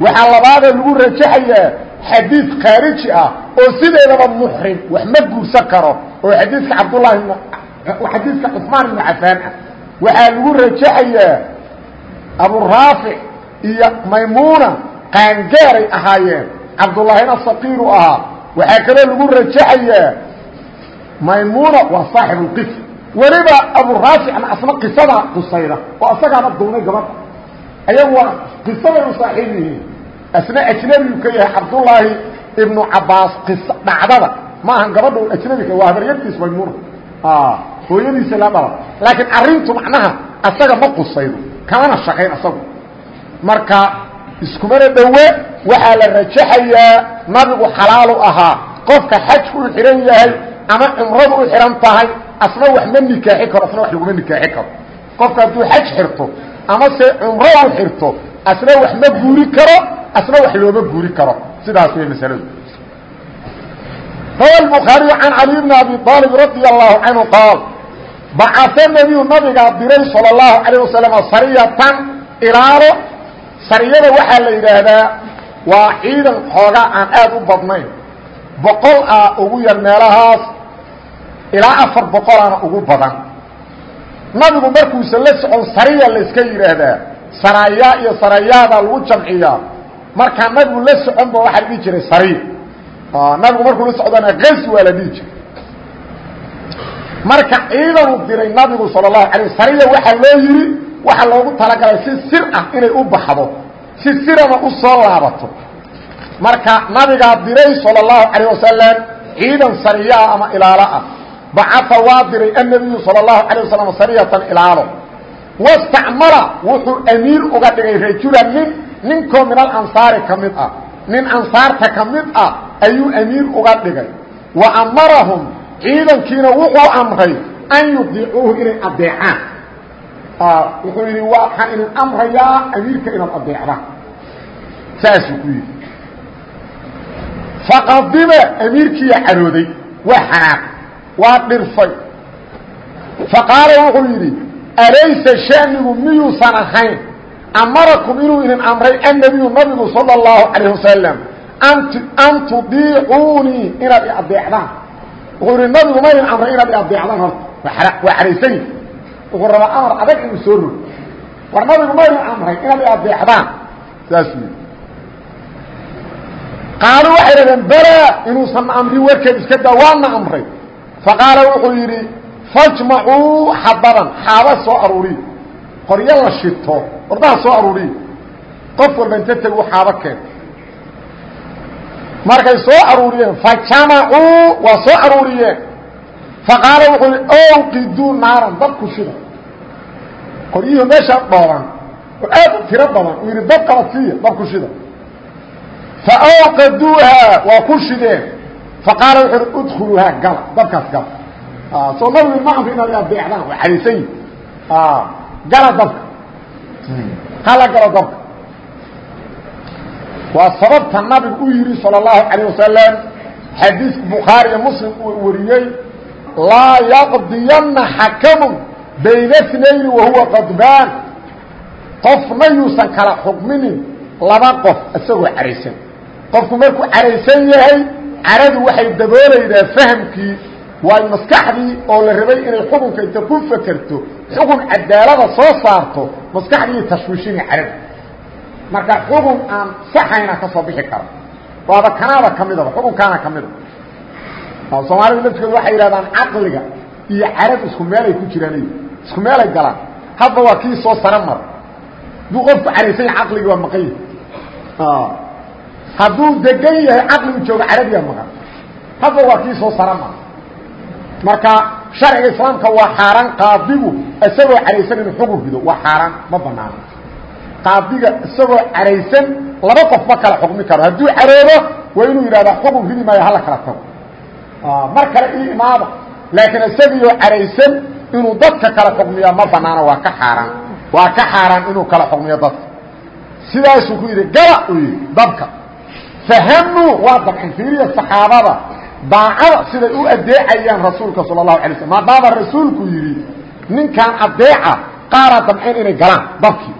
waxaa labaadee lagu rajaxayaa xadiid khaariji ah oo sideedaba muxrim wax ma guursan karo oo xadiidka cabdullahi xadiidka cusmaan ibnu cafaan ah. Waxaa lagu rajaxayaa aburaafic iyo maymuuna qaangaaray ahaayeen. Cabdullaahina saqiiru ahaa. Waxaa kaloo lagu rajaxayaa maymuuna waa saaxib اlqis weliba aburaaficna asna qisada qusayda oo asagaana duunay gabadha ayagu waa qisaday u saaxiib yihiin. Asna ajnabiyu ka yahay cabdullaahi ibnu cabaas qis dhacdada. Ma ahan gabadha ajnabika waa habaryartiis maymuuna hooyadiisa la laakiin arrintu macnaha asaga ma qusaydo. Kamana shaqayn asagu. Marka iskumana dhowe waxaa la rajaxayaa nabigu xalaalu ahaa. Qofka xajku u xidhan yahay ama cumradu u xidhan tahay asna wax ma nikaaxi karo asna wax laguma nikaaxi karo qofka hadduu xaj xirto ama se cumro u xirto asna wax ma guuri karo asna wax looma guuri karo sidaas way masaladu rawa الbخaariي can cali bn abi طaalib radي الlahu canhu qaal bacase nebiyu nabigaa diray sala allahu calayh wasalam sariyatan ilaalo sariyada waxaa la yidhaahdaa waa ciidan xoogaa aan aad u badnayn boqol ah ugu yar meelahaas ilaa afar boqolaana ugu badan nabigu markuusan la socon sariya la iska yidhaahdaa saraayaa iyo sarayaadaa lagu jamciyaa markaa nabigu la soconba waxaa la dhihi jiray sariya nabigu markuu la socdana gas waa la dhihi jiray marka ciidanu diray nabigu sal اlahu alay sariya waxaa loo yidhi waxaa loogu talagalay si sir ah inay u baxdo si sirana u soo laabato marka nabigaa diray sal اlahu alيه wasalam ciidan sariyaa ama ilaalo ah bacaa waa diray annabiyu sal اlahu alيه wasalam sariyatan ilaalo wastacmala wuxuu amiir uga dhigay rajulan nin ninkoo min alansaari ka mid ah nin ansaarta ka mid ah ayuu amiir uga dhigay wa amarahum ciidankiina wuxuu amray an yudiicuuhu inay adeecaan wuxuu yidhi waxaan idin amrayaa amiirka inaad adeecdaan saasuu ku yidhi faqadima amiirkiiya carooday waa xanaaq waa dhirfay. Faqaala wuxuu yidhi alaysa shanigu miyuusan ahayn? Amarakum inuu idin amray annabiyu nabigu sala اllahu calayh wasalam an tudiicuunii inaad i adeecdaan wuxuu ihi nabigu ma idin amray inaad i adeecdaan horta. Waa xaraysani wuxuu rabaa amar adag inuu soo rog war nabigu ma idin amray inaad i adeecdaan saasuu yidhi. Qaaluu waxay dhahdeen balaa inuusan amrin warkeed iska daa waana amray faqaala wuxuu yidhi fajmacuu xadaban xaaba soo aruuriy qoryo la shito ordaha soo aruuriy qof walba inta tegu xaabo keen markay soo aruuriyeen fajamacuu waa soo aruuriyeen faqaala wuxuu yidhi owqiduu naaran dabku shida. Qoryihii meeshaa dhooban oo aad u tiro badan uu yidhi dab kala siiya dabku shida. Faawqaduuha waa ku shideen faqaala wuxu uhi udkhuluuhaa gala dabkaas gala soo nabigu ma amri inaad adeecdaan waa xariisan yihi gala dabka hala galo dabka waa sababta nabigu u yidhi salى الlahu عalيه wasalam xadiiska bukhaari iyo muslim uu wariyey laa yaqdiyana xakamu bayna snayni wahuwa qadbaan qofna yuusan kala xukminin laba qof isagoo caraysan qofku markuu caraysan yahay caradu waxay daboolaydaa fahamkii waayo maskaxdii oo la rabay inay xukunka inta ku fekerto xukun cadaalada soo saarto maskaxdii tashwiishina carada. Marka xukun aan saxayna ka soo bixi karo. Waaba kanaaba ka midaba xukunkaana ka mida soomaalidu laftigood waxay yidhahdaan caqliga iyo carab isku meelay ku jiraan isku meelay galaan. Hadba waa kii soo sare mara hadduu qofku caraysan yahay caqligii waa maqan yahay hadduu degan yahay caqligu jooga carabiya maqan hadba waa kii soo sare mara marka sharciga islaamka waa xaaraan qaadigu isagoo caraysan inuu xukun rido waa xaaraan ma banaano. Qaadiga isagoo caraysan laba qof ma kala xukmi karo. Hadduu caroobo waa inuu yidhahdaa xukun ridi maayo hala kala tago. Mar kale ii imaada. Laakiin isagiioo caraysan inuu dadka kala xukmiya ma banaano waa ka xaaraan. Waa ka xaaraan inuu kala xukmiyo dadka. Sidaasuu ku yidhi gala uu yidhi dabka fahamuu waa dabcin fiiriya saxaabada daacada siday u adeecayaan rasuulka sala allahu alay slm maadaama rasuulku yidhi ninkaan adeeca qaaraa damceen inay galaan dabkii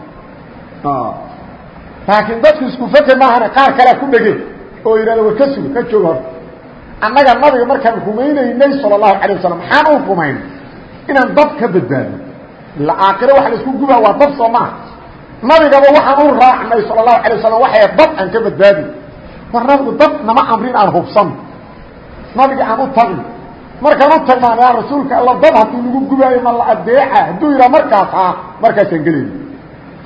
laakiin dadku isku feke maahane qaar kalea ku dhegeen oo yidhahda war ka suga ka jooga horta annaga nabiga markaan rumaynaynay sala allahu alay wasalam maxaan u rumaynay inaan dab ka badbaadno ila aakhiro waxa la isku gubaa waa dab soo maaha nabigaba waxaan u raacnay sala allahu alay wasalam waxay dab aan ka badbaadi war nabigu dab nama amrin aan hubsano nabiga aan u tagno markaan u tagnaan yaa rasuulka alla dab haddii lagu gubaayo ma la adeeca? Hadduu yidhaha markaas haa markaasaan gelayno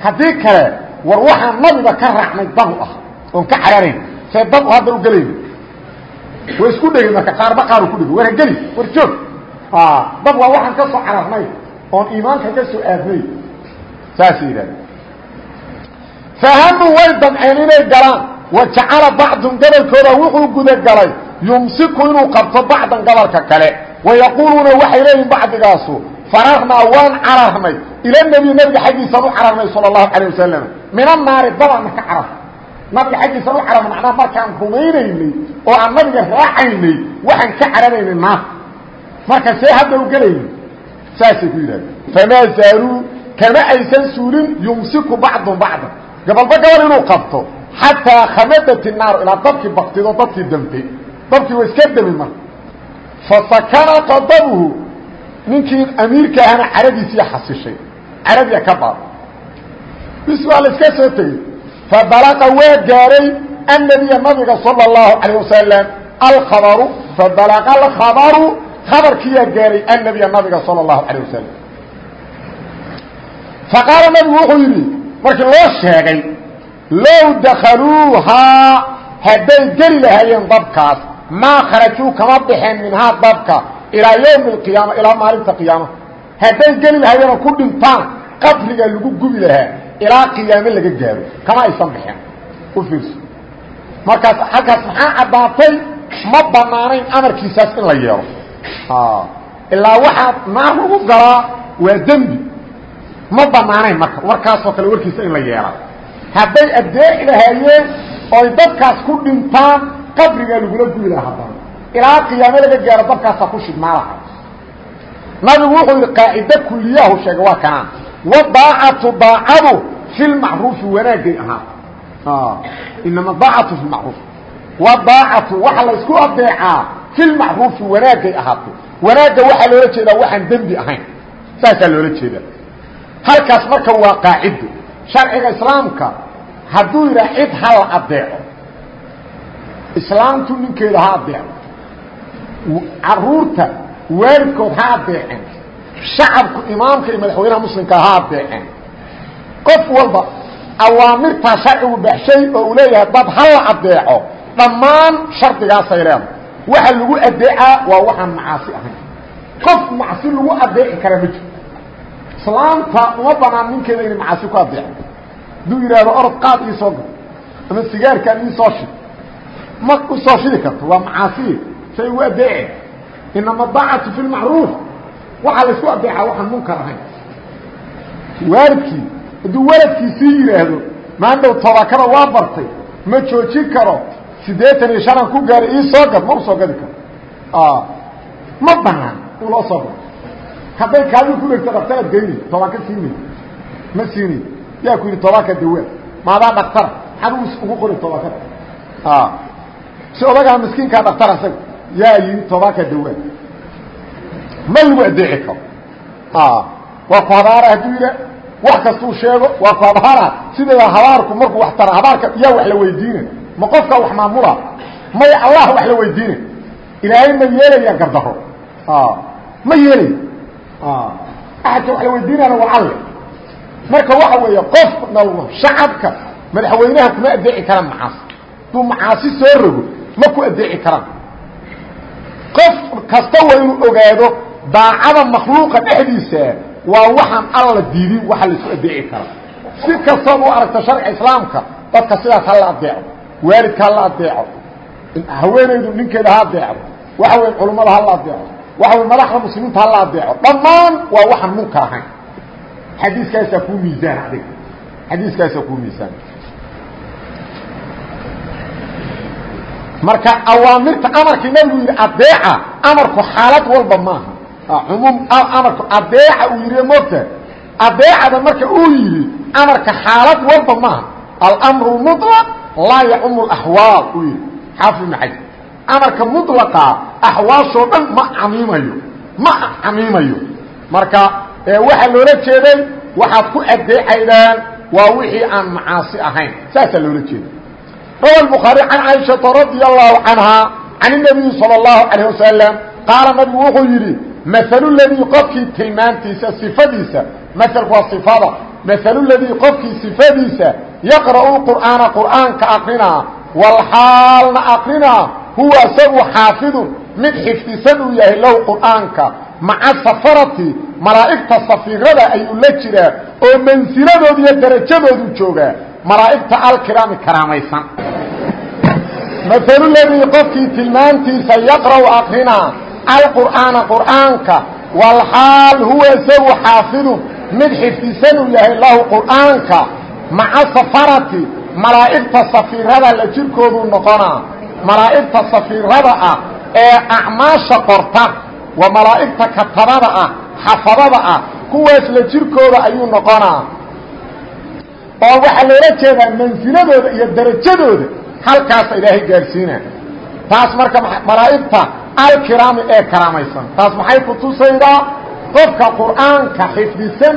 haddii kale war waxaan nabiga ka raacnay dabu ah oon ka cararayn see dab hadda u gelayno way isku dhegi marka qaarba qaaru ku dhegi war hageli war joog. Waa wa jacala bacdun gobolkooda wuxuu gudagalay yumsiku inuu qabto bacdan gobolka kale. wayaquuluuna waxay leeyihiin bacdigaasu fararnaa waan cararnay ila nebiy nabiga xaggiisaan u cararnay sala allahu calayh wasalam min annaari dabaana ka cararnay nabiga xaggiisaan u cararnay macnaha markaan rumaynaynay oo aan nabiga raacaynay waxaan ka cararaynay naarta marka see hadda u gelayna saasay ku yidhahdeen. Famaa zaaluu kama aysan suulin yumsiku bacdun bacda. Gabalba gabal inuu qabto xataa khamadati naar ilaa dabkii baktido dadkii damtay dabkii waa iska dami marka fasakana qadabuhu ninkii amiirka ahana caradiisii xasishay. Caradiya ka baad. Bis waa la iska soo tegey. Fabalaqa waa gaaray annabiya nabiga sala اllahu calayh wasalam alkhabaru fabalaqa alkhabaru. Khabarkiyaa gaaray annabiya nabiga sala اllahu calayh wasalam faqaala nabigu wuxuu yidhi markii loo sheegay low dakhaluuhaa hadday geli lahaayeen dabkaas maa kharajuu kama baxeen minhaa dabka ilaa ywmi اqiyaama ilaa maalinta qiyaama hadday geli lahaayeenoo ku dhintaan qabriga lagu gubi lahaa ilaa qiyaame laga gaaro kama aysan baxeen u fiirso markaas halkaas maxaa caddaatay ma banaanayn amarkiisaas in la yeelo ilaa waxaa naar lagu galaa waa dembi ma banaanayn marka warkaasoo kale warkiisa in la yeela hadday addeeci lahaayeen ooy dadkaas ku dhintaan qabrigaa lagula gubi lahaa haddana ilaa qiyaame laga gaaro dabkaasaa ku shidmaa laha nabigu wuxuu yidhi qaacida kuliyahu sheegay waa kanaan. Wadaacatu daacadu fi lmacruufi wanaagay ahaa inama daacatu fi macruuf wadaacatu waxa la isku adeecaa fi lmacruufi wanaagay ahaatay wanaagga waxaa loola jeedaa waxaan dembi ahayn. Saasaa loola jeedaa. Halkaas marka waa qaacido. Sharciga islaamka hadduu yidhaha cid ha la adeeco islaamtu ninkeeda ha adeeco carruurta waalidkood ha adeeceen shacabku imaamka iyo madaxweynaha muslimka ha adeeceen qof walba awaamirtaa sharcigu baxshay oo uu leeyahay dad ha la adeeco dhammaan shardigaasay leedahay. Waxa lagu adeecaa waa waxaan macaasi ahayn. Qof macsi lagu adeeci kara ma jiro islaamta uma banaan ninkeeda inay macaasi ku adeeco hadduu yidhaahdo orod qaad ii soo gal ama sigaarkaan ii soo shid. Ma u soo shidi karto waa macaasiye say ugu adeece inama daacatu fi lmacruuf waxaa laysku adeecaa waxaan munkar ahayn. Waalidkii hadduu waladkiisii yidhaahdo maandhow toobakada waa bartay ma joojin karo siddeetan iyo shanaan ku gaaray ii soo gad ma u soo gadi karo. Ma banaan in loo soo gado hadday kaadii ku dhegto dhaktaraad geyni toobaka siinay ma siinay yaa ku yidhi toobaka dawaa maadaa dhaktara maxaad ugu qori toobakada si odagaa miskiinkaa dhaktara isaga yaa yidhi toobaka dawaa ma lagu adeeci karo. Waa ku habaara hadduu yidha wax kastuu sheego waa ku habaara sideeda habaarku markuu wax tara habaarka yaa wax la weydiina ma qofkaa wax maamula. Maya allah wax la weydiina ilaahay ma yeelaya gardaro ma yeelaya axadka wax la weydiinayana waa alle marka waxa weeye qof nalma shacabka madaxweynaha kuma adeeci karaan macaasi hadduu macaasi soo rogo ma ku adeeci karaan. Qof kasta waa inuu daacada makhluuqa dhexdiisa waa waxaan alla diidin waxa la isku adeeci kara si kastood u aragta sharciga islaamka dadka sidaas ha adeeco waalidka ha adeeco haweenaydu ninkeeda ha adeeco waxa weya culummada ha adeeco waxa wey madaxda muslimiinta ha adeeco dhammaan waa waxaan munkar ahayn xadiiskaasaa kuu miisaan adiga xadiiskaasaa kuu miisaan. Marka awaamirta amarka nabigu yihi adeeca amarku xaalad walba maaha. Cumuum amarku adeeca uu yihi moogta adeecada marka uu yihi amarka xaalad walba maaha. Almru mulaq laa yacumu axwaal uu yihi xaafi maxay? Amarka mulaqaa axwaashoo dhan ma camiimayo ma camiimayo. Marka waxaa loola jeeday waxaad ku adeecaydaan waa wixii aan macaasi ahayn saasaa loola jeeda rawa الbخaarي can caiشhaةa radي الlahu canha can النabiyi salى الlahu عalيه wasalam qaala nabigu wuxuu yidhi malu ladii qofkii tilmaantiisa sifadiisa maalku waa ifada malu ladii qofkii sifadiisa yaqra'u qur'aana qur'aanka aqrinaa walxaalna aqrinaa huwa isagu xaafidun mid xifdisan uu yahay lahu qur'aanka maca safarati malaa'igta safiirada ayuu la jiraa oo mansiladooda iyo darajadoodu joogaa malaa'igta alkiraami karaamaysan malu ladii qofkii tilmaantiisa yaqra'u aqrinaa alqur'aana qur'aanka walxaal huwa isagu xaafidun mid xifdisan uu yahay lahu qur'aanka. Maca safarati malaa'igta safiirada la jirkooduu noqonaa. Malaa'igta safiirada ah ee acmaasha qorta waa malaa'igta katabada ah xafadada ah kuwaas la jirkooda ayuu noqonaa. Oo waxaa loola jeedaa mansiladooda iyo darajadooda halkaasa ilaahay gaadhsiina taas marka malaa'igta alkiraami ee karaamaysan. Taas maxay ku tusaydaa qofka qur'aanka xifdisan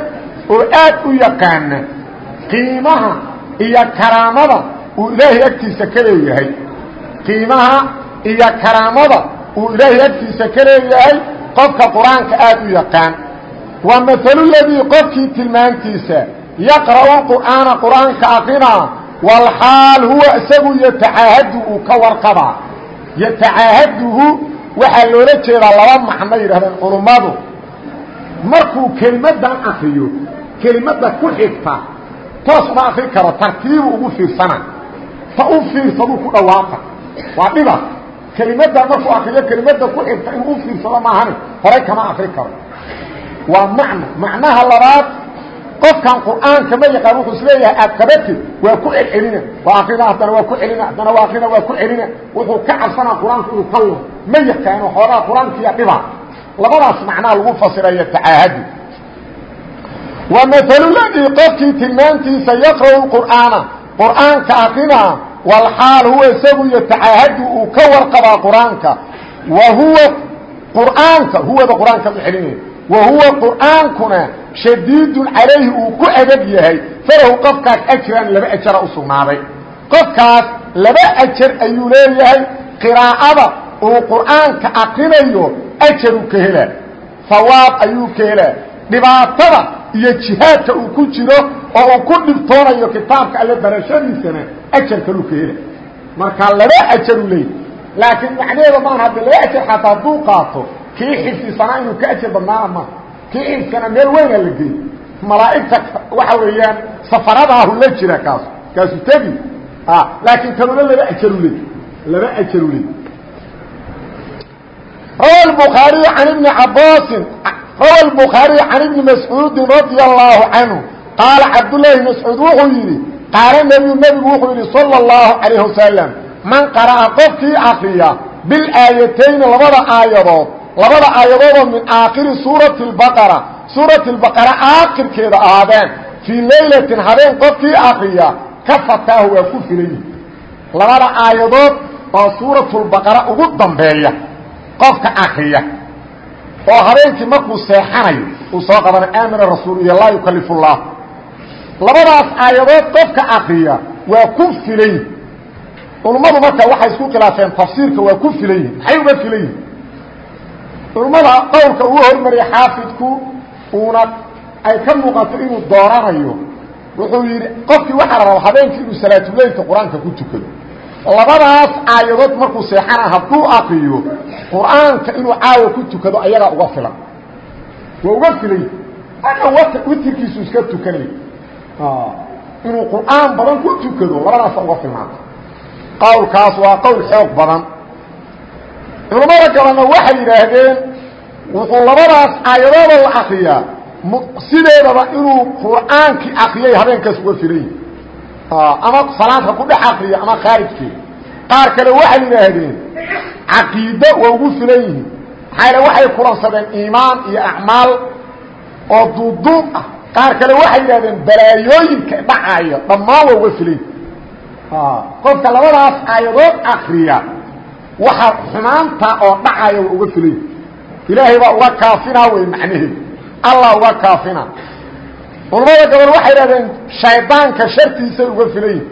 oo aad u yaqaana qiimaha iyo karaamada uu ilaahay agtiisa ka leeyahay. Qiimaha iyo karaamada uu ilaahay agtiisa ka leeyahay qofka qur'aanka aad u yaqaan. Waa mahalu ladii qofkii tilmaantiisa yaqra'u qur'aana qur'aanka aqrinaa walxaal huwa isagu yatacaahadu uu ka warqabaa yatacaahaduhu waxaa loola jeedaa laba macno yidhahdeen culummadu. Markuu kelimadan akriyo kelimada ku xigta toos uma akri karo tartiibu ugu fiirsana. Ta u fiirsaduu ku dhawaaqa waa dhiba kelimadan markuu akriyo kelimada ku xigta inuu u fiirsado maahane horay kama akri karo. Waa macno. Macnaha labaad qofkan qur'aanka ma yaqaan wuxuu is leeyahay aad qabatid waa ku celcelina. Waa akrina haddana waa ku celina. Haddana waa akrina waa ku celina. Wuxuu ka cabsanaa qur'aanku inuu ka lumo. Ma yaqaano xoogaa qur'aankiiya dhiba. Labadaas macnaha lagu fasiraya tacaahadi. Wa mahalu ladii qofkii tilmaantiisa yaqra'u qur'aana. Qur'aanka akrinaa walxaal huwa isagu yatacaahadu uu ka warqabaa qur'aanka wa huwa qur'aanka huwada qur'aanka u celinaya wa huwa qur'aankuna shadiidun calayhi uu ku adag yahay falahu qofkaas ajran laba ajara u sugnaaday qofkaas laba ajar ayuu leeyahay qiraa'ada uu qur'aanka akrinayo ajaruu ka helaa hawaab ayuu ka helaa dhibaatada iyo jihaadka uu ku jiro oo uu ku dhibtoonayo kitaabka alle barashadiisana ajarkalu keena. Marka laba ajaru leey laakiin macnaheeda maan hadda laba ajar xataa hadduu qaato kii xifdisanaa inuu ka ajar badnaana maa kii xifdisana meel weynaa la geey malaa'igta waxa weeyaan safaradaahu la jira kaas kaasu tegi. Ah, laakiin kaluna laba ajaru leey laba ajaru leey rawa bukhaariy can ibni cabaasin rawa الbخaariي can iبni mascuudi radي الlahu canهu qaala cabdالlahi mascuud wuxuu yidhi qaala nebiyu nebigu wuxuu yidhi salى الlahu عalayه wasalam man qara'a qofkii akriya bilaayatayni labada aayadood labada aayadoodoo min aakhiri suurati اbaqara suurati اbaqara aakhirkeeda ahaadeen fii laylatin habeen qofkii akriya ka fataahu waa ku filan yihi labada aayadood oo suuratulbaqara ugu dambeeya qofka akriya oo habeenkii markuu seexanayo uu soo qabana aamina rasuul laa yukalifu اllah labadaas aayadood qofka akriya waa ku filan yihi culummadu marka waxay isku khilaafeen tafsiirka waa ku filan yihiin maxay uga filan yihiin culummada qowlka ugu hormariyay xaafidku uuna ay ka muuqato inuu dooranayo wuxuu yidhi qofkii waxaa rabaa habeenkii inuu salaatuleylka qur'aanka ku tukado labadaas aayadood markuu seexana hadduu akriyo qur'aanka inuu caawa ku tukado ayagaa uga filan. Waa uga filay. Ana witirkiisu iska tukanay. Inuu qur'aan badan ku tukado labadaasa uga filnaata qowlkaas waa qowl xoog badan. Culammada kalena waxay yidhaahdeen wuxuu labadaas aayadooda la akriyaa sideedaba inuu qur'aankii akriyay habeenkaas uga filan yihi ama salaadka ku dhex akriyo ama khaarijkeeda qaar kale waxay yidhaahdeen caqiido waa ugu filan yihiin. Maxaa yale waxay kulansadeen iimaan iyo acmaal oo duuduub ah. Qaar kale waxay yidhahdeen balaayooyinka dhacaya dhammaan waa uga filan yihiin qofka labadaas aayadood akriya waxa xumaanta oo dhacaya waa uga filan yihiin ilaahay baa uga kaafinaa wey macnaheedu. Allah uga kaafina culamada gabal waxay idhahdeen shaydaanka shartiisay uga filan yihin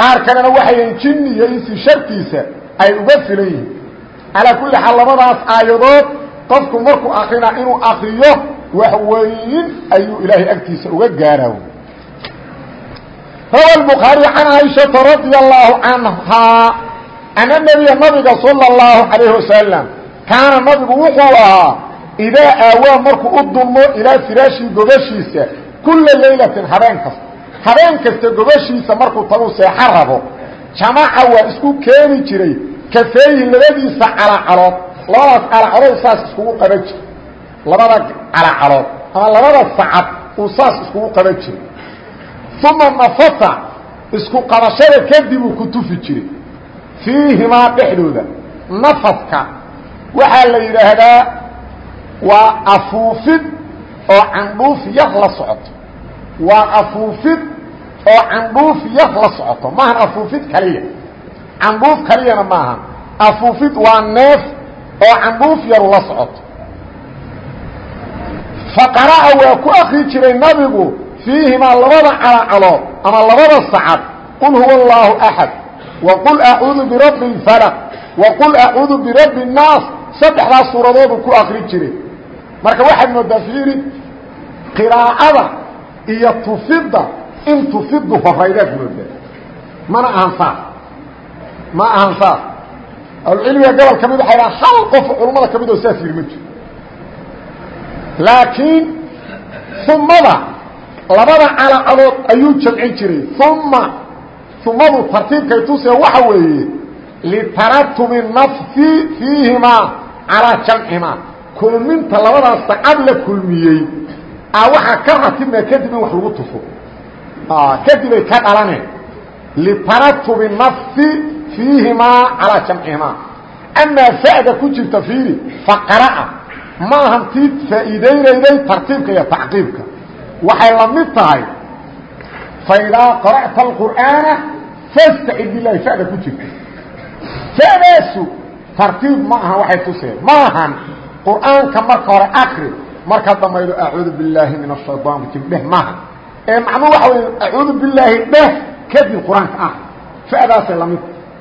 qaar kalena waxay yidhahen jinni iyo insi shartiisa ay uga filan yihiin calaa kulli xaal labadaas aayadood qofku markuu akrinaa inuu akriyo wax weyn ayuu ilaahay agtiisa uga gaaraa rawa الbukhaariي can caaishaةa radي الlahu canhaa ana nebiya nabiga salى الlahu عalayه wasalam kaana nabigu wuxuu ahaa idaa aawaa markuu u dulmo ilaa firaashii gogashiisa kula laylatin habeen kasta habeen kasta gogashiisa markuu tagu seexo rabo jamaca waa isku keeni jiray kafeeyi labadiisa calacalood labadaas calacalood saas iskugu qaban jiray labada calacalood ama labada sacad uu saas iskugu qaban jiray uma nafasa isku qabashada kadib uu ku tufi jiray fiihimaa dhexdooda nafaska waxaa la yidhaahdaa waa afuufid oo candhuufiyaf la socoto. Waa afuufid oo candhuufiyaf la socoto. Maahan afuufid kaliya. Candhuuf kaliyana maaha afuufid waa neef oo candhuuf yaru la socoto. Faqara'a waa ku akri jiray nabigu fiihimaa labada calacalood ama labada sacad. Qul huwa allaahu axad wa acuudu birabbi alfalaq wa acuudu birabbi nnaas saddexdaas suuradooduu ku akri jiray marka waxaad moodaa fiiri qiraa'ada iyo tufidda in tufiddu horaydaad moodaa. Mana ahan saas ma ahan saas ahlucilmiga gobol ka mid waxay dhaha hal qof culammada ka mid oo saas yiri ma jiro. Laakiin umada labada calacalood ayuu jamcin jiray. Uma umadu tartiibkay tusee waxa weeye litaratumi nafsi fiihimaa calaa jamcimaa kulminta labadaas sacad la kulmiyey a waxaa ka ratibma kadib wax lagu tufo. Kadibay ka dhalaneen litaratubi nafsi fiihimaa calaa jamcihimaa amaa fa'da ku jirta fiiri faqara'a ma ahan tii tartiibka iyo tacqiibka. Waxay la mid tahay faidaa qara'ta alqur'aana fastacid bilahi fa'da ku jirta. Fa'daasu tartiib ma waxay tuseen. Ma qur'aanka marka hore akri marka dambaydo acuudu billaahi min ashayطaan rajim dheh maaha. Ee macnuu waxa wey acuudu billaahi dheh kadib qur'aanka ah fa'daasay la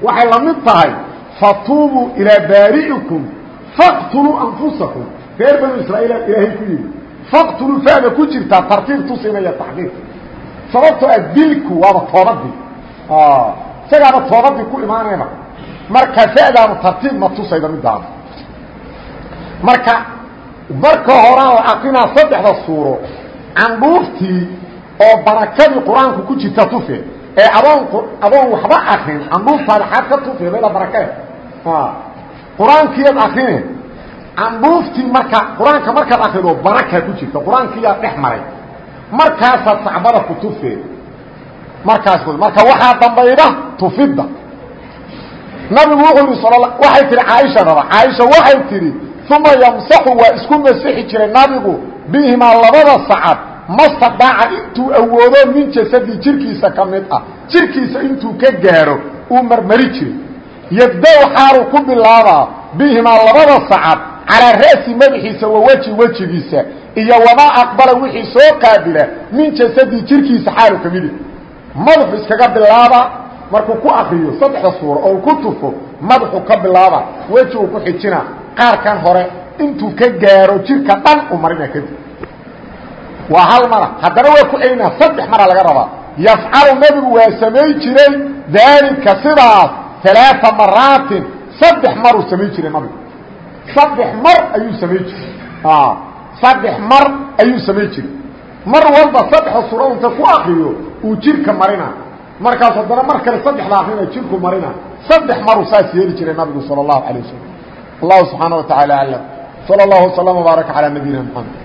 waxay la tahay fatuubuu ilaa baari'ikum faqtuluu anfusakum. Reer banu israa'iila ilaahay ku yidhi faqtuluu fa'da ku jirtaa tartiib tusinaya taxqiiq. Sababtoo ah dilku waaba toobadii isagaaba toobadii ku imaanayba marka fa'daanu tartiib ma tusayda midaada marka marka horaan la akrinaa saddexda suuro candhuuftii oo barakadii qur'aanku ku jirta tufe ee adoon adoon waxba akrin candhuuftaada xaad ka tufe mayda barakee qur'aankiiyaad akrine candhuuftii marka qur'aanka markaad akrido barakaa ku jirta. Qur'aankiiyaa dhex maray. Markaasaad sacbada ku tufe. Markaas marka waxaa dambayda tufidda. Nabigu wuxuu yidhi waxay tihi caaisha raba. Caaisha waxay tidhi uma yamsaxu waa isku masixi jiray nabigu. Bihimaa labada sacad mastadaaca intuu awoodo min jasadi jirkiisa ka mid ah. Jirkiisa intuu ka gaaro uu marmari jiray. Yabda-u xaaluu ku bilaabaa bihimaa labada sacad calaa ra'si madaxiisa wa weji wejigiisa iyo wamaa aqbala wixii soo qaabila min jasadi jirkiisa xaalu ka midi madaxu iskaga bilaaba markuu ku akriyo saddexda suuro oo ku tufo madaxu ka bilaaba weji uu ku xijina qaarkan hore intuu ka gaaro jirka dhan u marina kadib waa hal mara haddana waa ku celinaa saddex mara laga rabaa. Yafcalu nabigu waa samayn jiray daalika sidaas alaaa maraatin saddex maruu samayn jiray nabigu. Saddex mar ayuu samayn jiray. Saddex mar ayuu samayn jiray. Mar walba saddexda suurad inta ku akriyo uu jirka marina. Markaas haddana mar kale saddexda akrina jirku marina saddex maruu saas yeeli jiray nabigu sal اlahu alيه wasalam allahu subxaana wa taعala aclam salى اllahu وslm وbaaraka calى nabiyina mxamed